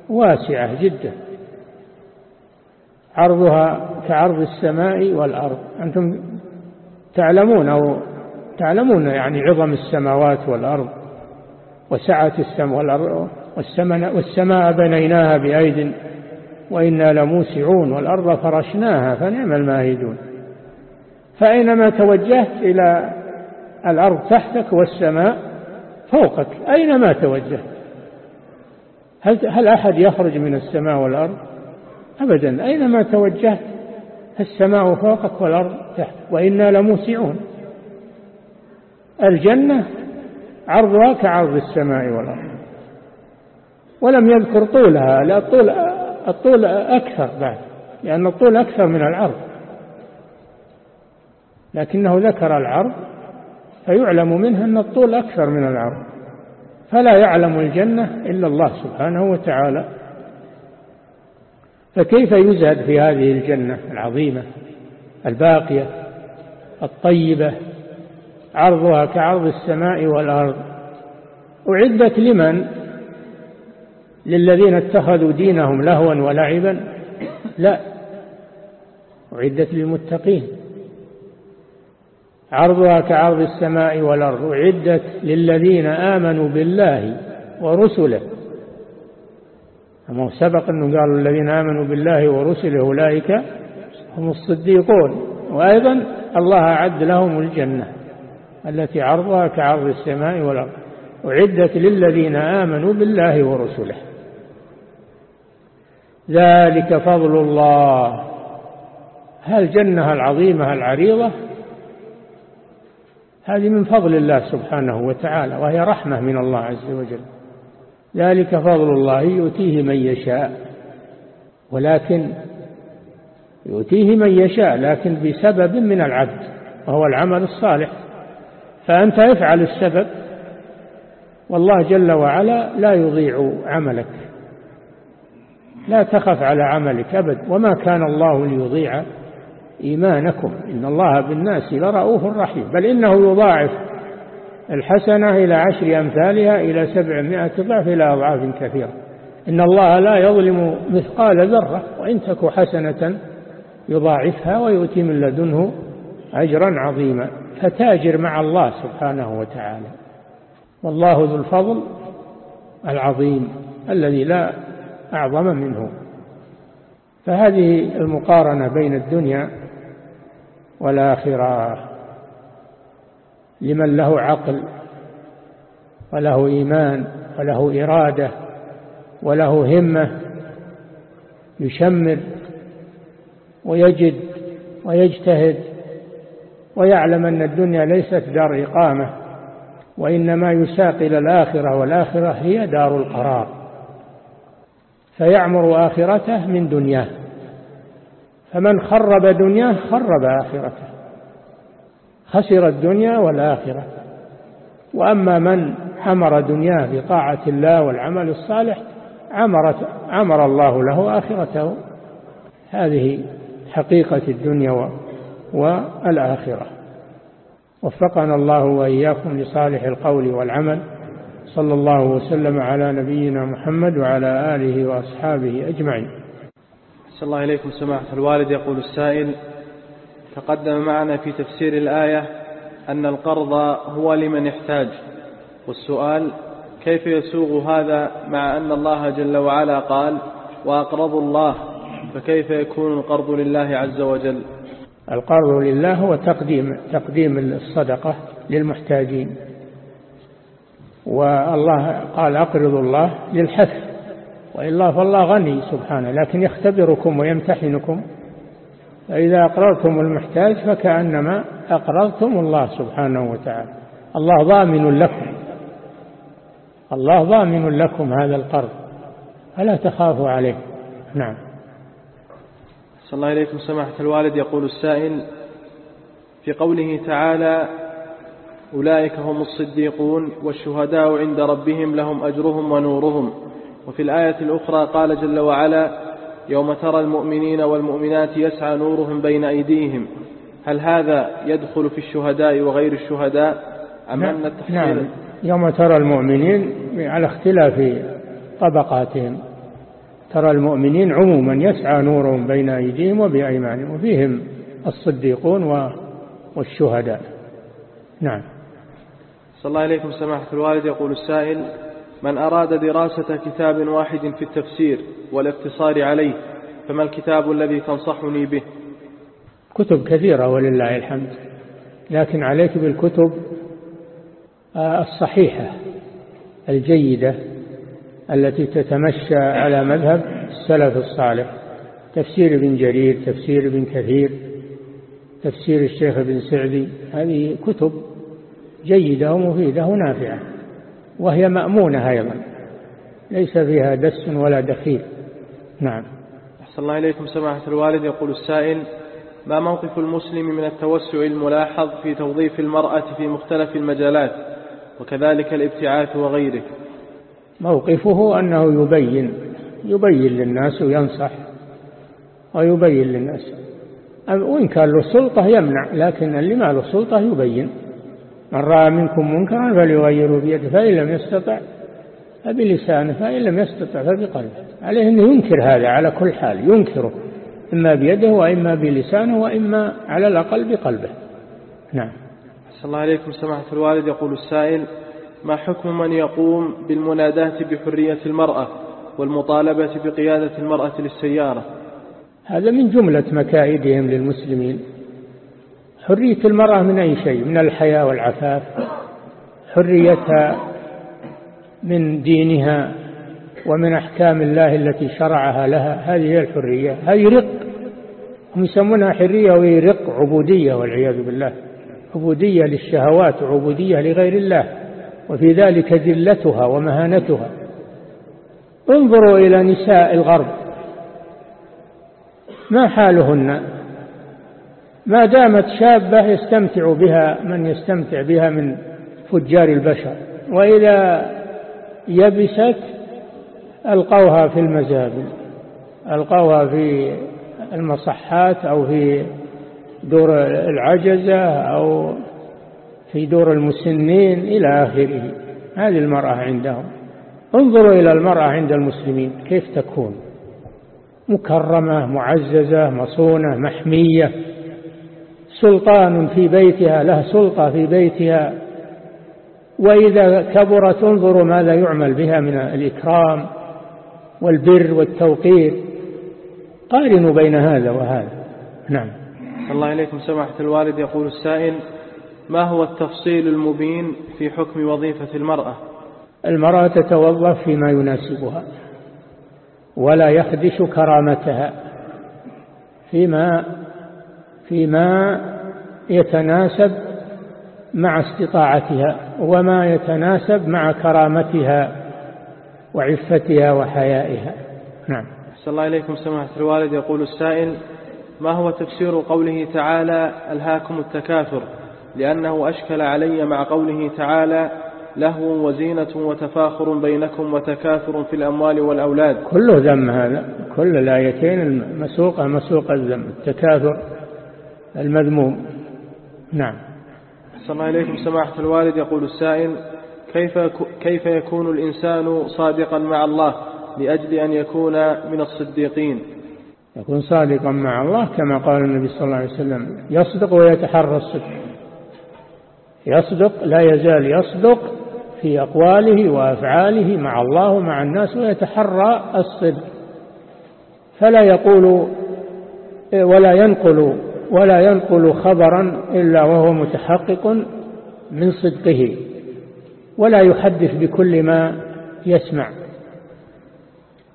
واسعة جدا. عرضها كعرض السماء والأرض. أنتم تعلمون أو تعلمون يعني عظم السماوات والأرض وسعة السماء والأرض والسماء بنيناها بأيد وإنا لموسعون والأرض فرشناها فنعم الماهدون. فأينما توجهت إلى الأرض تحتك والسماء فوقك أينما توجهت؟ هل, هل أحد يخرج من السماء والأرض؟ أبدا. أينما توجهت السماء فوقك والأرض تحت وإنا لموسعون. الجنة عرضها كعرض السماء والأرض. ولم يذكر طولها لا الطول الطول أكثر بعد لأن الطول أكثر من العرض. لكنه ذكر العرض فيعلم منه أن الطول أكثر من العرض. فلا يعلم الجنة إلا الله سبحانه وتعالى. فكيف يزهد في هذه الجنة العظيمة الباقية الطيبة عرضها كعرض السماء والأرض؟ أعدت لمن؟ للذين اتخذوا دينهم لهوا ولعبا؟ لا. أعدت للمتقين. عرضها كعرض السماء والأرض. أعدت للذين آمنوا بالله ورسله. أما سبق أنه قالوا الذين آمنوا بالله ورسله أولئك هم الصديقون. وأيضا الله أعد لهم الجنة التي عرضها كعرض السماء والأرض. أعدت للذين آمنوا بالله ورسله. ذلك فضل الله. هالجنة العظيمة العريضة هذه من فضل الله سبحانه وتعالى وهي رحمة من الله عز وجل. ذلك فضل الله يؤتيه من يشاء. ولكن يؤتيه من يشاء لكن بسبب من العبد وهو العمل الصالح. فأنت افعل السبب والله جل وعلا لا يضيع عملك. لا تخف على عملك أبد. وما كان الله ليضيع إيمانكم. إن الله بالناس لرؤوف رحيم. بل إنه يضاعف الحسنة إلى عشر أمثالها إلى سبعمائة ضعف إلى أضعاف كثيرة. إن الله لا يظلم مثقال ذرة وإن تك حسنة يضاعفها ويؤتي من لدنه أجرا عظيما. فتاجر مع الله سبحانه وتعالى. والله ذو الفضل العظيم الذي لا أعظم منه. فهذه المقارنة بين الدنيا والآخرة لمن له عقل وله إيمان وله إرادة وله همة يشمر ويجد ويجتهد ويعلم أن الدنيا ليست دار إقامة وإنما يساق إلى الآخرة والآخرة هي دار القرار. فيعمر آخرته من دنياه. فمن خرب دنياه خرب آخرته. خسر الدنيا والآخرة. وأما من عمر دنياه بطاعة الله والعمل الصالح عمرت عمر الله له آخرته. هذه حقيقة الدنيا والآخرة. وفقنا الله وإياكم لصالح القول والعمل. صلى الله وسلم على نبينا محمد وعلى آله وأصحابه أجمعين. صلى الله إليكم سماحة الوالد يقول السائل تقدم معنا في تفسير الآية أن القرض هو لمن يحتاج. والسؤال كيف يسوغ هذا مع أن الله جل وعلا قال وأقرضوا الله فكيف يكون القرض لله عز وجل؟ القرض لله هو تقديم تقديم الصدقة للمحتاجين. والله قال أقرضوا الله للحث وإلا فالله غني سبحانه لكن يختبركم ويمتحنكم. فإذا أقرضتم المحتاج فكأنما أقرضتم الله سبحانه وتعالى. الله ضامن لكم الله ضامن لكم هذا القرض فلا تخافوا عليه. نعم. صلى الله إليكم سماحة الوالد يقول السائل في قوله تعالى أولئك هم الصديقون والشهداء عند ربهم لهم أجرهم ونورهم. وفي الآية الأخرى قال جل وعلا يوم ترى المؤمنين والمؤمنات يسعى نورهم بين أيديهم. هل هذا يدخل في الشهداء وغير الشهداء؟ أم نعم. أن التحصيل نعم. يوم ترى المؤمنين على اختلاف طبقاتهم. ترى المؤمنين عموما يسعى نورهم بين أيديهم وبأيمانهم وفيهم الصديقون والشهداء. نعم. صلى الله عليكم سماحة الوالد. يقول السائل من أراد دراسة كتاب واحد في التفسير والاقتصار عليه فما الكتاب الذي تنصحني به؟ كتب كثيرة ولله الحمد لكن عليك بالكتب آه، الصحيحة الجيدة التي تتمشى على مذهب السلف الصالح. تفسير ابن جرير تفسير ابن كثير تفسير الشيخ ابن سعدي هذه كتب جيدة ومفيدة ونافعة وهي مأمونة أيضا ليس فيها دس ولا دخيل. نعم. أحسن الله إليكم سماحة الوالد. يقول السائل ما موقف المسلم من التوسع الملاحظ في توظيف المرأة في مختلف المجالات وكذلك الابتعاث وغيره؟ موقفه أنه يبين يبين للناس وينصح ويبين للناس. وإن كان له سلطة يمنع لكن اللي ما له سلطة يبين. من رأى منكم منكرا فليغيره بيده فإن لم يستطع فبلسانه فإن لم يستطع فبقلبه. عليه أنه ينكر هذا على كل حال ينكره إما بيده وإما بلسانه وإما على الأقل بقلبه. نعم. صلى الله عليكم سماحة الوالد. يقول السائل ما حكم من يقوم بالمناداة بحرية المرأة والمطالبة بقيادة المرأة للسيارة؟ هذا من جملة مكائدهم للمسلمين. حرية المرأة من أي شيء؟ من الحياة والعفاف. حريتها من دينها ومن أحكام الله التي شرعها لها. هذه هي الحرية. هذه رق. هم يسمونها حرية وهي رق عبودية والعياذ بالله. عبودية للشهوات وعبودية لغير الله. وفي ذلك ذلتها ومهانتها. انظروا إلى نساء الغرب. ما حالهن؟ ما دامت شابة يستمتع بها من يستمتع بها من فجار البشر. وإذا يبست ألقوها في المزابل ألقوها في المصحات أو في دور العجزة أو في دور المسنين إلى آخره. هذه المرأة عندهم. انظروا إلى المرأة عند المسلمين كيف تكون. مكرمة معززة مصونة محمية. سلطان في بيتها له سلطة في بيتها. وإذا كبرت انظروا ماذا يعمل بها من الإكرام والبر والتوقير. قارنوا بين هذا وهذا. نعم. الله إليكم سماحة الوالد. يقول السائل ما هو التفصيل المبين في حكم وظيفة المرأة؟ المرأة تتوظف فيما يناسبها ولا يخدش كرامتها فيما فيما يتناسب مع استطاعتها وما يتناسب مع كرامتها وعفتها وحيائها. نعم. صلى الله إليكم سماحة الوالد. يقول السائل ما هو تفسير قوله تعالى ألهاكم التكاثر؟ لأنه أشكل علي مع قوله تعالى لهو وزينة وتفاخر بينكم وتكاثر في الأموال والأولاد كله ذم هذا كل الآيتين المسوقة مسوق الذم التكاثر. المذموم. نعم. صلى الله عليكم سماحة الوالد. يقول السائل كيف, كيف يكون الإنسان صادقا مع الله لأجل أن يكون من الصديقين؟ يكون صادقا مع الله كما قال النبي صلى الله عليه وسلم يصدق ويتحرى الصدق يصدق لا يزال يصدق في أقواله وأفعاله مع الله ومع الناس ويتحرى الصدق. فلا يقول ولا ينقل ولا ينقل خبرا إلا وهو متحقق من صدقه ولا يحدث بكل ما يسمع.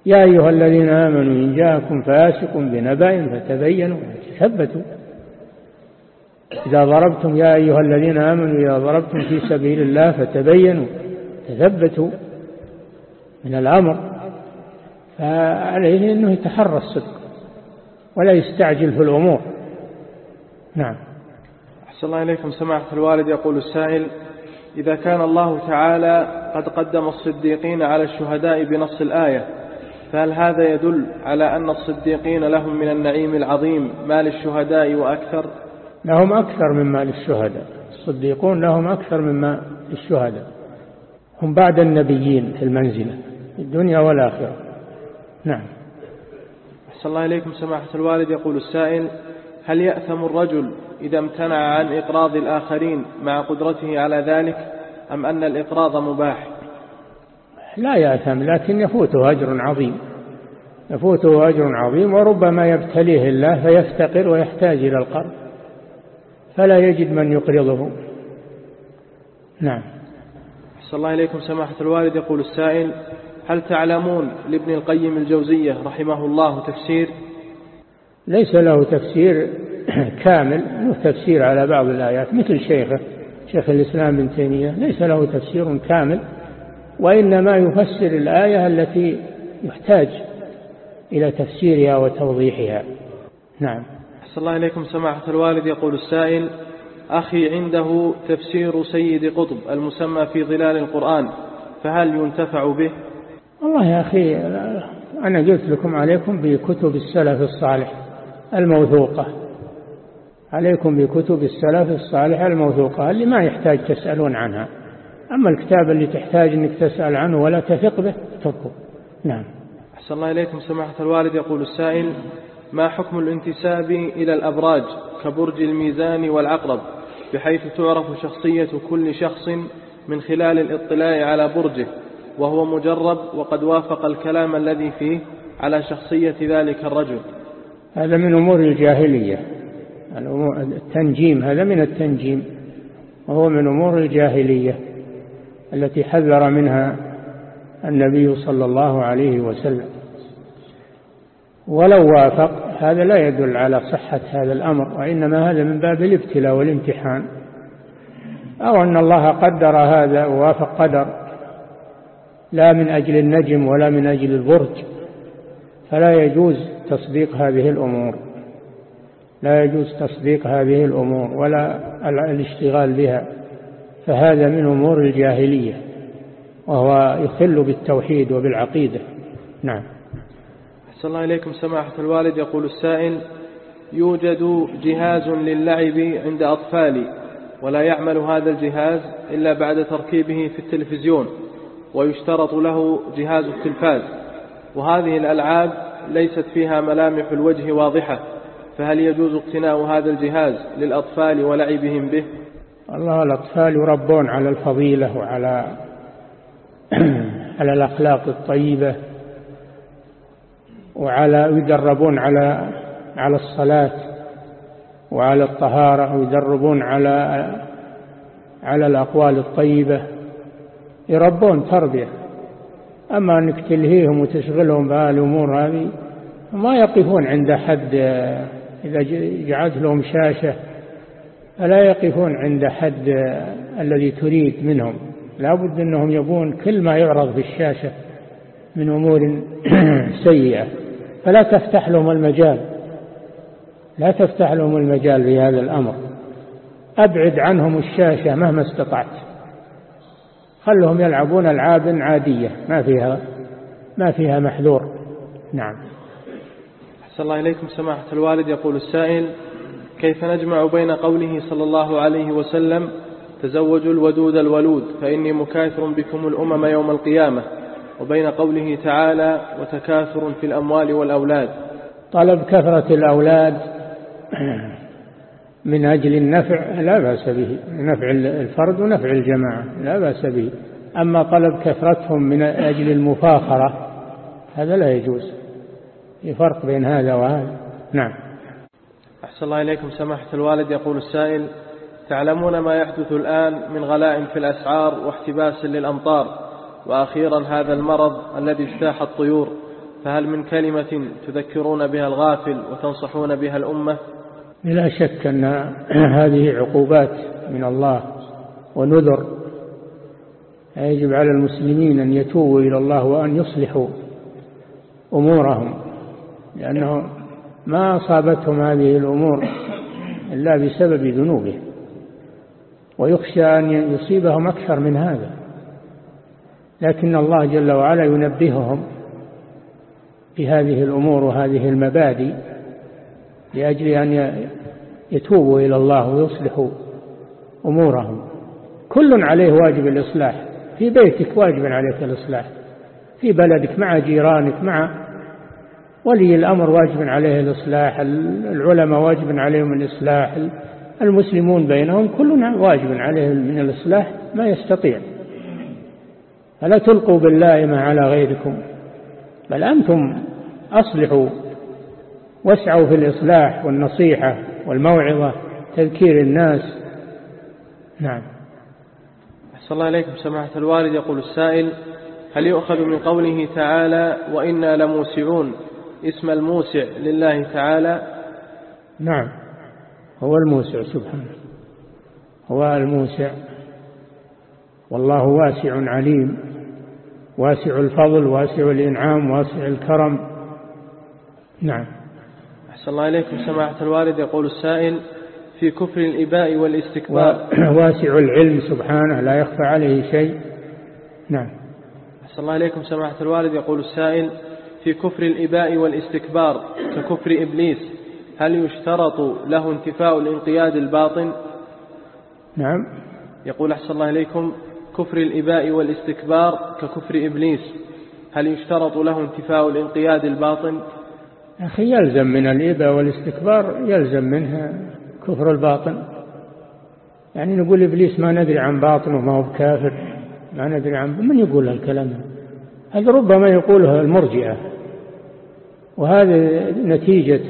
يا أيها الذين آمنوا إن جاءكم فاسق بنبأ فتبينوا تثبتوا إذا ضربتم يا أيها الذين آمنوا إذا ضربتم في سبيل الله فتبينوا تثبتوا من الأمر فعليه أنه يتحرى الصدق ولا يستعجل في الأمور. نعم. أحسن الله إليكم. سماحة الوالد يقول السائل إذا كان الله تعالى قد قدم الصديقين على الشهداء بنص الآية فهل هذا يدل على أن الصديقين لهم من النعيم العظيم ما للشهداء وأكثر؟ لهم أكثر مما للشهداء. الصديقون لهم أكثر مما للشهداء. هم بعد النبيين في المنزلة في الدنيا والآخرة. نعم. صلى الله عليكم سماحة الوالد يقول السائل هل يأثم الرجل إذا امتنع عن إقراض الآخرين مع قدرته على ذلك أم أن الإقراض مباح؟ لا يأثم لكن يفوته أجر عظيم. يفوته أجر عظيم وربما يبتليه الله فيفتقر ويحتاج إلى القرض فلا يجد من يقرضه. نعم. صلى الله عليكم سماحة الوالد. يقول السائل هل تعلمون لابن القيم الجوزية رحمه الله تفسير ليس له تفسير كامل له تفسير على بعض الآيات مثل شيخه شيخ الإسلام بن تيمية ليس له تفسير كامل وإنما يفسر الآية التي يحتاج إلى تفسيرها وتوضيحها. نعم. صلى الله عليكم سماحة الوالد يقول السائل أخي عنده تفسير سيد قطب المسمى في ظلال القرآن فهل ينتفع به؟ والله يا أخي أنا قلت لكم عليكم بكتب السلف الصالح. الموثوقة. عليكم بكتب السلف الصالح الموثوقة اللي ما يحتاج تسألون عنها. أما الكتاب اللي تحتاج أنك تسأل عنه ولا تثق به اتركه. نعم. أحسن الله إليكم سماحة الوالد يقول السائل ما حكم الانتساب إلى الأبراج كبرج الميزان والعقرب بحيث تعرف شخصية كل شخص من خلال الاطلاع على برجه وهو مجرب وقد وافق الكلام الذي فيه على شخصية ذلك الرجل؟ هذا من أمور الجاهلية. التنجيم هذا من التنجيم. وهو من أمور الجاهلية التي حذر منها النبي صلى الله عليه وسلم. ولو وافق هذا لا يدل على صحة هذا الأمر وإنما هذا من باب الابتلاء والامتحان. أو أن الله قدر هذا ووافق قدر لا من أجل النجم ولا من أجل البرج. فلا يجوز تصديق هذه الأمور. لا يجوز تصديق هذه الأمور ولا الاشتغال بها. فهذا من أمور الجاهلية وهو يخل بالتوحيد وبالعقيدة. نعم. أحسن الله إليكم سماحة الوالد. يقول السائل يوجد جهاز للعب عند أطفالي ولا يعمل هذا الجهاز إلا بعد تركيبه في التلفزيون ويشترط له جهاز التلفاز. وهذه الألعاب ليست فيها ملامح الوجه واضحة فهل يجوز اقتناء هذا الجهاز للأطفال ولعبهم به؟ الله الأطفال يربون على الفضيلة وعلى على الأخلاق الطيبة وعلى يدربون على على الصلاة وعلى الطهارة ويدربون على على الأقوال الطيبة يربون تربية. أما أنك تلهيهم وتشغلهم بهالأمور هذه ما يقفون عند حد إذا جعلت لهم شاشة فلا يقفون عند حد الذي تريد منهم. لا بد أنهم يبون كل ما يعرض في الشاشة من أمور سيئة. فلا تفتح لهم المجال. لا تفتح لهم المجال في هذا الأمر. أبعد عنهم الشاشة مهما استطعت. خلهم يلعبون ألعاب عادية. ما فيها ما فيها محذور. نعم. أحسن الله إليكم. سماحة الوالد يقول السائل كيف نجمع بين قوله صلى الله عليه وسلم تزوجوا الودود الولود فإني مكاثر بكم الأمم يوم القيامة وبين قوله تعالى وتكاثر في الأموال والأولاد؟ طلب كثرة الأولاد. من أجل النفع لا بأس به. نفع الفرد ونفع الجماعة لا بأس به. أما طلب كثرتهم من أجل المفاخرة هذا لا يجوز. في فرق بين هذا وهذا. نعم. أحسن الله إليكم. سماحة الوالد يقول السائل تعلمون ما يحدث الآن من غلاء في الأسعار واحتباس للأمطار؟ وأخيرا هذا المرض الذي اجتاح الطيور فهل من كلمة تذكرون بها الغافل وتنصحون بها الأمة؟ لا شك أن هذه عقوبات من الله ونذر. يجب على المسلمين أن يتوبوا إلى الله وأن يصلحوا أمورهم لأنه ما أصابتهم هذه الأمور إلا بسبب ذنوبهم ويخشى أن يصيبهم أكثر من هذا. لكن الله جل وعلا ينبههم بهذه الأمور وهذه المبادئ لأجل أن يتوبوا إلى الله ويصلحوا أمورهم. كل عليه واجب الإصلاح. في بيتك واجب عليك الإصلاح. في بلدك مع جيرانك مع ولي الأمر واجب عليه الإصلاح. العلماء واجب عليهم الإصلاح. المسلمون بينهم كلنا واجب عليه من الإصلاح ما يستطيع. فلا تلقوا باللائمة على غيركم. بل أنتم أصلحوا واسعوا في الإصلاح والنصيحة والموعظة تذكير الناس. نعم. أحسن الله إليكم. سماحة الوالد يقول السائل هل يؤخذ من قوله تعالى وإنا لموسعون؟ اسم الموسع لله تعالى. نعم. هو الموسع سبحانه. هو الموسع. والله واسع عليم. واسع الفضل واسع الإنعام واسع الكرم. نعم. أحسن الله إليكم سماحة الوالد. يقول السائل في كفر الإباء والاستكبار. واسع العلم سبحانه لا يخفى عليه شيء. نعم. أحسن الله إليكم سماحة الوالد. يقول السائل في كفر الإباء والاستكبار ككفر إبليس هل يشترط له انتفاء الانقياد الباطن؟ نعم. يقول أحسن الله إليكم. كفر الإباء والاستكبار ككفر إبليس هل يشترط له انتفاء الانقياد الباطن؟ أخي يلزم من الإباء والاستكبار يلزم منها كفر الباطن. يعني نقول إبليس ما ندري عن باطنه ما هو بكافر ما ندري عن من يقول هالكلام؟ هذا ربما يقوله المرجئة. وهذه نتيجة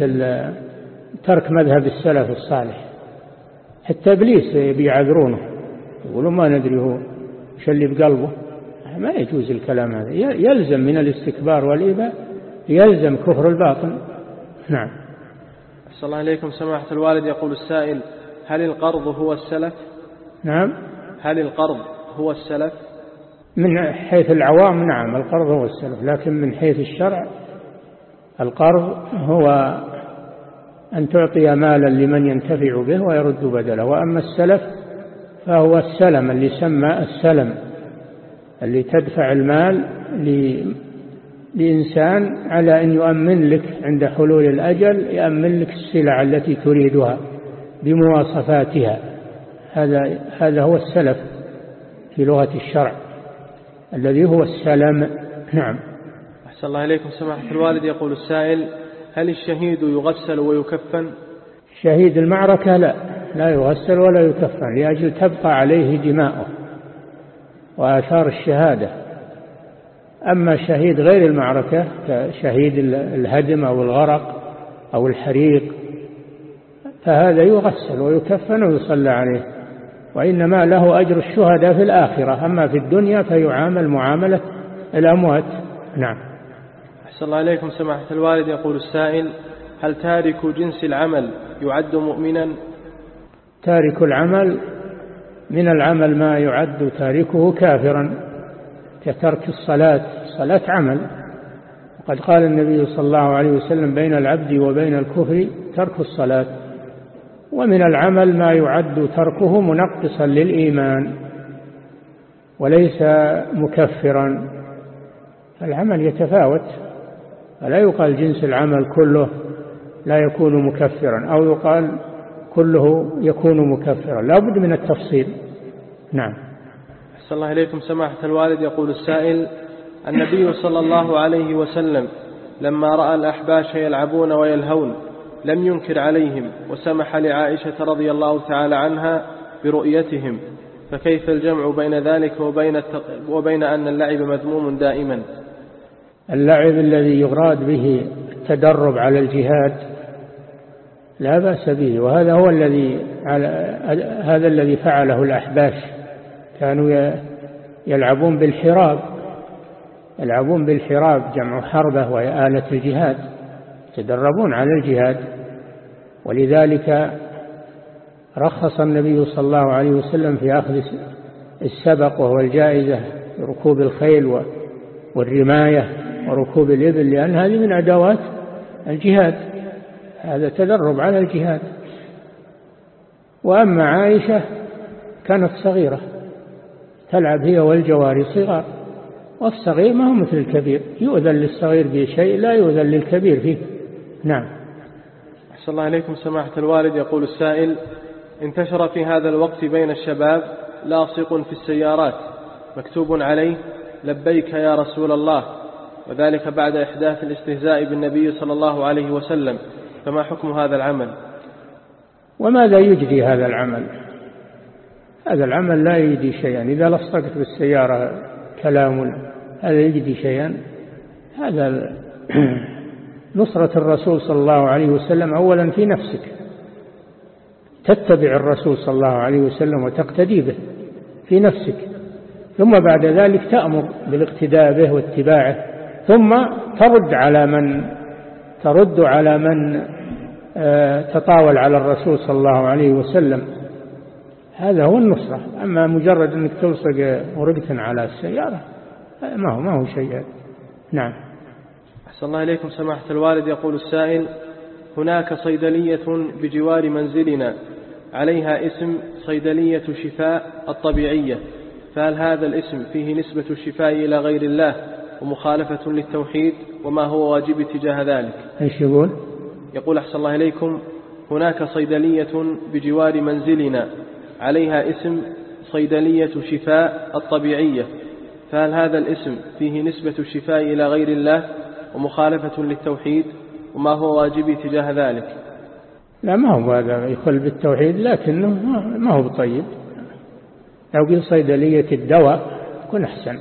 ترك مذهب السلف الصالح. حتى إبليس بيعذرونه. يقولوا ما ندري هو وش اللي بقلبه. ما يجوز الكلام هذا. يلزم من الاستكبار والإباء يلزم كفر الباطن نعم. صلى الله عليكم. سماحة الوالد يقول السائل هل القرض هو السلف؟ نعم. هل القرض هو السلف؟ من حيث العوام نعم القرض هو السلف لكن من حيث الشرع القرض هو أن تعطي مالا لمن ينتفع به ويرد بدله وأما السلف فهو السلم اللي سمى السلم اللي تدفع المال لإنسان على أن يؤمن لك عند حلول الأجل يأمن لك السلع التي تريدها بمواصفاتها. هذا هذا هو السلف في لغة الشرع الذي هو السلم. نعم. أحسن الله إليكم. سماحة الوالد يقول السائل هل الشهيد يغسل ويكفن؟ شهيد المعركة لا لا يغسل ولا يكفن لأجل تبقى عليه دماؤه وآثار الشهادة. أما شهيد غير المعركة كشهيد الهدم أو الغرق أو الحريق فهذا يغسل ويكفن ويصلى عليه. وإنما له أجر الشهداء في الآخرة أما في الدنيا فيعامل معاملة الأموات. نعم. أحسن الله عليكم سماحة الوالد. يقول السائل هل تارك جنس العمل يعد مؤمنا؟ تارك العمل من العمل ما يعد تاركه كافرا. كترك الصلاة الصلاة عمل. وقد قال النبي صلى الله عليه وسلم بين العبد وبين الكفر ترك الصلاة. ومن العمل ما يعد تركه منقصا للإيمان وليس مكفرا. العمل يتفاوت. فلا يقال جنس العمل كله لا يكون مكفرا أو يقال كله يكون مكفرا. لا بد من التفصيل. نعم. أحسن الله إليكم سماحة الوالد يقول السائل النبي صلى الله عليه وسلم لما رأى الأحباش يلعبون ويلهون لم ينكر عليهم وسمح لعائشة رضي الله تعالى عنها برؤيتهم فكيف الجمع بين ذلك وبين, التق... وبين أن اللعب مذموم دائما؟ اللعب الذي يراد به التدرب على الجهاد لا بأس به وهذا هو الذي على هذا الذي فعله الأحباش. كانوا يلعبون بالحراب يلعبون بالحراب جمع حربة وهي آلة الجهاد يتدربون على الجهاد. ولذلك رخص النبي صلى الله عليه وسلم في أخذ السبق وهو الجائزة ركوب الخيل والرماية وركوب الإبل لأن هذه من أدوات الجهاد. هذا تدرب على الجهاد. وأما عائشة كانت صغيرة. تلعب هي والجواري صغار والصغير ما هو مثل الكبير يؤذن للصغير بشيء لا يؤذن للكبير فيه. نعم. أحسن الله عليكم سماحة الوالد. يقول السائل انتشر في هذا الوقت بين الشباب لاصق في السيارات مكتوب عليه لبيك يا رسول الله. وذلك بعد إحداث الاستهزاء بالنبي صلى الله عليه وسلم. فما حكم هذا العمل؟ وماذا يجدي هذا العمل؟ هذا العمل لا يجدي شيئا. إذا لصقت بالسيارة كلام هذا يجدي شيئا. هذا نصرة الرسول صلى الله عليه وسلم أولا في نفسك. تتبع الرسول صلى الله عليه وسلم وتقتدي به في نفسك. ثم بعد ذلك تأمر بالاقتداء به واتباعه. ثم ترد على من ترد على من آه، تطاول على الرسول صلى الله عليه وسلم. هذا هو النصرة. أما مجرد أنك تلصق ورقة على السيارة ما هو ما هو شيء. نعم. أحسن الله إليكم. سماحة الوالد يقول السائل هناك صيدلية بجوار منزلنا عليها اسم صيدلية شفاء الطبيعية فهل هذا الاسم فيه نسبة الشفاء إلى غير الله ومخالفة للتوحيد وما هو واجب تجاه ذلك؟ إيش يقول؟ يقول أحسن الله إليكم هناك صيدلية بجوار منزلنا عليها اسم صيدلية شفاء الطبيعية فهل هذا الاسم فيه نسبة الشفاء إلى غير الله ومخالفة للتوحيد؟ وما هو واجبي تجاه ذلك؟ لا ما هو هذا يخل بالتوحيد لكنه ما هو بطيب. لو قل صيدلية الدواء يكون أحسن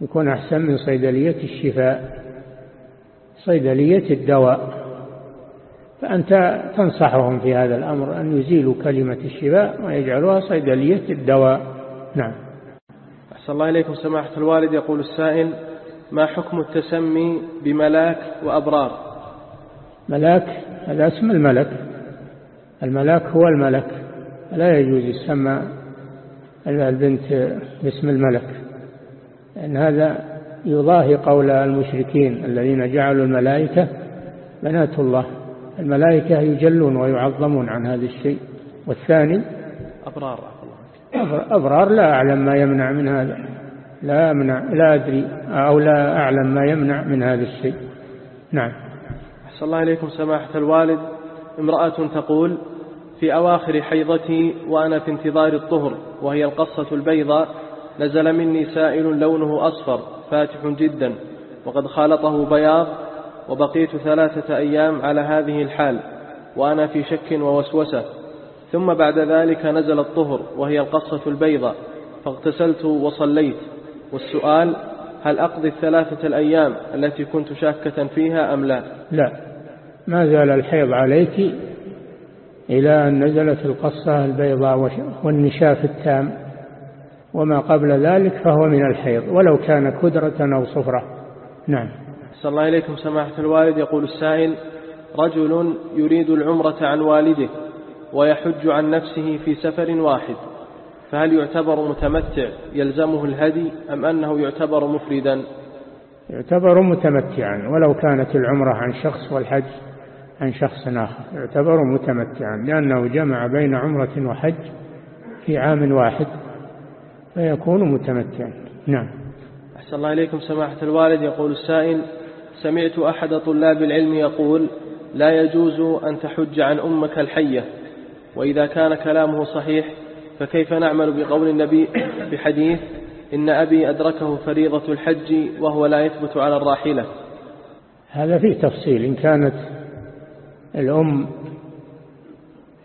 يكون أحسن من صيدلية الشفاء. صيدلية الدواء فأنت تنصحهم في هذا الأمر أن يزيلوا كلمة الشفاء ويجعلوها صيدلية الدواء. نعم. أحسن الله إليكم سماحة الوالد. يقول السائل ما حكم التسمي بملاك وأبرار؟ ملاك هذا اسم الملك. الملاك هو الملك. لا يجوز يسمى البنت باسم الملك. لأن هذا يضاهي قول المشركين الذين جعلوا الملائكة بنات الله. الملائكة يجلون ويعظمون عن هذا الشيء. والثاني أبرار أبرار لا أعلم ما يمنع من هذا. لا أمنع لا أدري أو لا أعلم ما يمنع من هذا الشيء. نعم. أحسن الله إليكم سماحة الوالد. امرأة تقول في أواخر حيضتي وأنا في انتظار الطهر وهي القصة البيضاء نزل مني سائل لونه أصفر فاتح جدا وقد خالطه بياض وبقيت ثلاثة أيام على هذه الحال وأنا في شك ووسوسة. ثم بعد ذلك نزل الطهر وهي القصة البيضاء فاغتسلت وصليت. والسؤال هل أقضي الثلاثة الأيام التي كنت شاكة فيها أم لا؟ لا. ما زال الحيض عليك إلى أن نزلت القصة البيضاء والنشاف التام. وما قبل ذلك فهو من الحيض ولو كان كدرة أو صفرة. نعم. صلى الله إليكم سماحة الوالد. يقول السائل رجل يريد العمرة عن والده ويحج عن نفسه في سفر واحد فهل يعتبر متمتع يلزمه الهدي أم أنه يعتبر مفردا؟ يعتبر متمتعا ولو كانت العمرة عن شخص والحج عن شخص آخر. يعتبر متمتعا لأنه جمع بين عمرة وحج في عام واحد فيكون متمتعا. نعم. أحسن الله إليكم سماحة الوالد. يقول السائل سمعت أحد طلاب العلم يقول لا يجوز أن تحج عن أمك الحية وإذا كان كلامه صحيح فكيف نعمل بقول النبي بحديث إن أبي أدركه فريضة الحج وهو لا يثبت على الراحلة؟ هذا فيه تفصيل. إن كانت الأم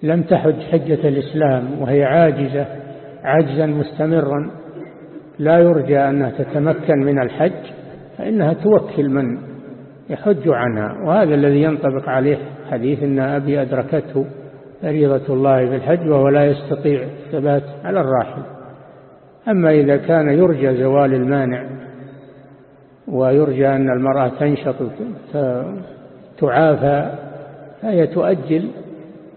لم تحج حجة الإسلام وهي عاجزة عجزا مستمرا لا يرجى أنها تتمكن من الحج فإنها توكل من يحج عنها. وهذا الذي ينطبق عليه حديث إن أبي أدركته فريضة الله في الحج وهو لا يستطيع الثبات على الراحل. أما إذا كان يرجى زوال المانع ويرجى أن المرأة تنشط تعافى فهي تؤجل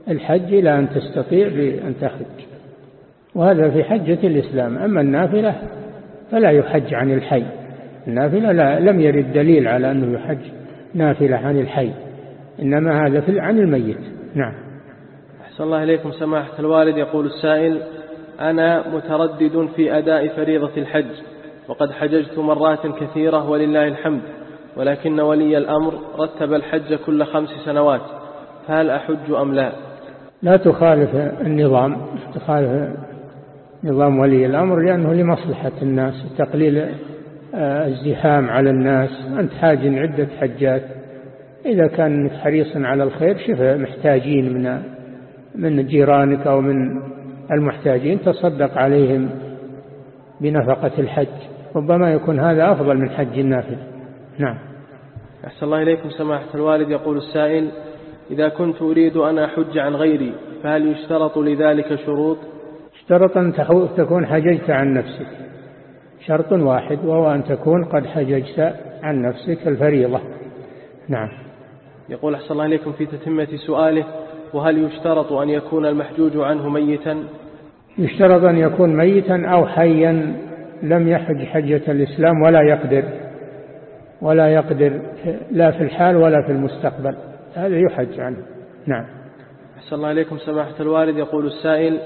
الحج إلى أن تستطيع بأن تحج. وهذا في حجة الإسلام. أما النافلة فلا يحج عن الحي. النافلة لا لم يرد دليل على أنه يحج. نافلة عن الحي إنما هذا في عن الميت. نعم. أحسن الله إليكم سماحة الوالد. يقول السائل أنا متردد في أداء فريضة الحج وقد حججت مرات كثيرة ولله الحمد ولكن ولي الأمر رتب الحج كل خمس سنوات فهل أحج أم لا؟ لا تخالف النظام تخالف نظام ولي الأمر لأنه لمصلحة الناس تقليل الزحام على الناس أنت حاج عدة حجات. إذا كان حريص على الخير شوف محتاجين من من جيرانك أو من المحتاجين تصدق عليهم بنفقة الحج. ربما يكون هذا أفضل من حج النافل نعم. أحسن الله إليكم سماحة الوالد. يقول السائل إذا كنت أريد أن أحج عن غيري فهل يشترط لذلك شروط؟ اشترط أن تكون حججت عن نفسك. شرط واحد وهو أن تكون قد حججت عن نفسك الفريضة. نعم. يقول أحسن الله إليكم في تتمة سؤاله وهل يشترط أن يكون المحجوج عنه ميتا؟ يشترط أن يكون ميتا أو حيا لم يحج حجة الإسلام ولا يقدر ولا يقدر لا في الحال ولا في المستقبل. هذا يحج عنه. نعم. أحسن الله إليكم سماحة الوالد يقول السائل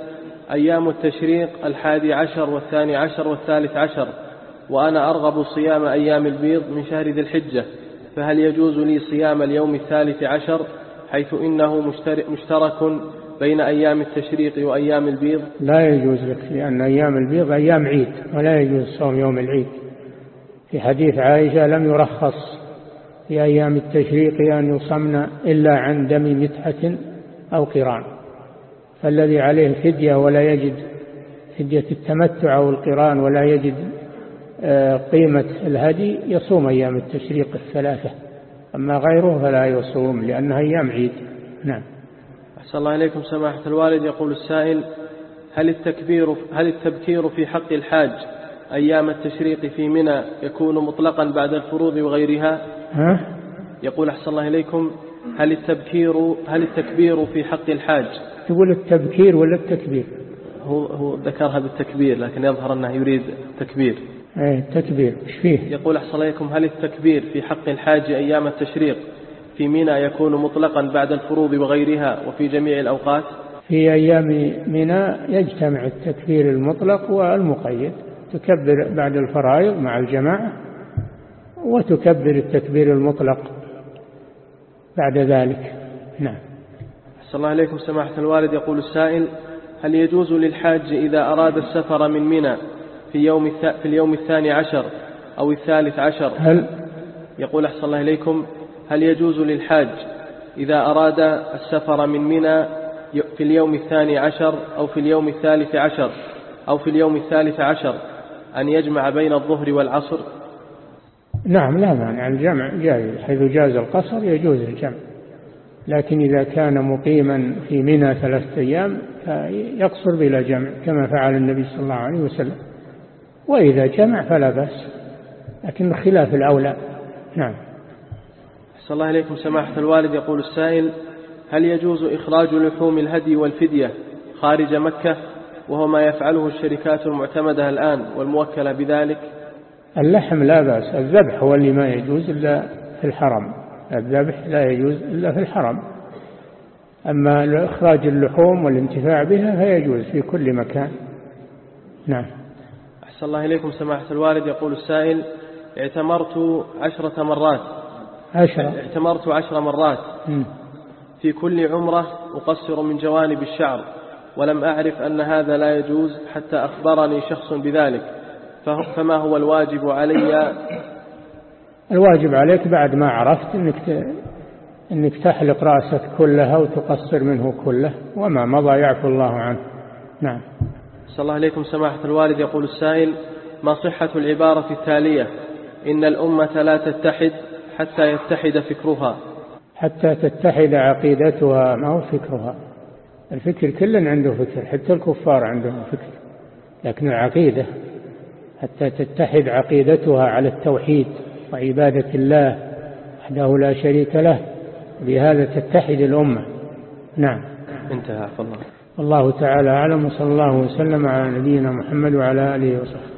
أيام التشريق الحادي عشر والثاني عشر والثالث عشر وأنا أرغب صيام أيام البيض من شهر ذي الحجة فهل يجوز لي صيام اليوم الثالث عشر حيث إنه مشترك بين أيام التشريق وأيام البيض؟ لا يجوز لك لأن أيام البيض أيام عيد ولا يجوز صوم يوم العيد. في حديث عائشة لم يرخص في أيام التشريق أن يصمن إلا عن دم متحة أو قران. فالذي عليه فدية ولا يجد فدية التمتع أو القران ولا يجد آه، قيمة الهدي يصوم أيام التشريق الثلاثة. أما غيره فلا يصوم لأنها أيام عيد. نعم. أحسن الله إليكم سماحة الوالد. يقول السائل هل التكبير هل التبكير في حق الحاج أيام التشريق في منى يكون مطلقا بعد الفروض وغيرها؟ ها؟ يقول أحسن الله إليكم هل التبكير هل التكبير في حق الحاج تقول التبكير ولا التكبير؟ هو هو ذكرها بالتكبير لكن يظهر أنه يريد تكبير إيه تكبير إيش فيه؟ يقول أحسن إليكم هل التكبير في حق الحاج أيام التشريق في منى يكون مطلقا بعد الفروض وغيرها وفي جميع الأوقات؟ في أيام منى يجتمع التكبير المطلق والمقيد تكبر بعد الفرائض مع الجماعة وتكبر التكبير المطلق بعد ذلك. نعم. أحسن الله إليكم سماحة الوالد. يقول السائل هل يجوز للحاج إذا أراد السفر من منى في يوم في اليوم الثاني عشر أو الثالث عشر؟ هل يقول أحسن الله إليكم. هل يجوز للحاج إذا أراد السفر من منى في اليوم الثاني عشر أو في اليوم الثالث عشر أو في اليوم الثالث عشر أن يجمع بين الظهر والعصر؟ نعم لا مانع. الجمع جائز. حيث جاز القصر يجوز الجمع. لكن إذا كان مقيما في منى ثلاثة أيام يقصر بلا جمع كما فعل النبي صلى الله عليه وسلم. وإذا جمع فلا بأس لكن خلاف الأولى. نعم. صلى الله عليكم سماحة الوالد. يقول السائل هل يجوز إخراج لحوم الهدي والفدية خارج مكة وهو ما يفعله الشركات المعتمدة الآن والموكلة بذلك؟ اللحم لا بأس الذبح هو اللي ما يجوز إلا في الحرم. الذبح لا يجوز إلا في الحرم. أما إخراج اللحوم والانتفاع بها فيجوز في كل مكان. نعم. أحسن الله إليكم سماحة الوالد. يقول السائل اعتمرت عشرة مرات. عشرة؟ اعتمرت عشر مرات. م. في كل عمرة أقصر من جوانب الشعر ولم أعرف أن هذا لا يجوز حتى أخبرني شخص بذلك. فما هو الواجب علي الواجب عليك بعد ما عرفت أنك أنك تحلق رأسك كلها وتقصر منه كله وما مضى يعفو الله عنه. نعم. صلى الله عليكم سماحة الوالد. يقول السائل ما صحة العبارة التالية؟ إن الأمة لا تتحد حتى يتحد فكرها. حتى تتحد عقيدتها ما هو فكرها؟ الفكر كل عنده فكر حتى الكفار عندهم فكر لكن العقيدة حتى تتحد عقيدتها على التوحيد. وعبادة الله وحده لا شريك له بهذا تتحد الأمة. نعم. انتهى الله الله تعالى أعلم وصلى الله وسلم على نبينا محمد وعلى آله وصحبه.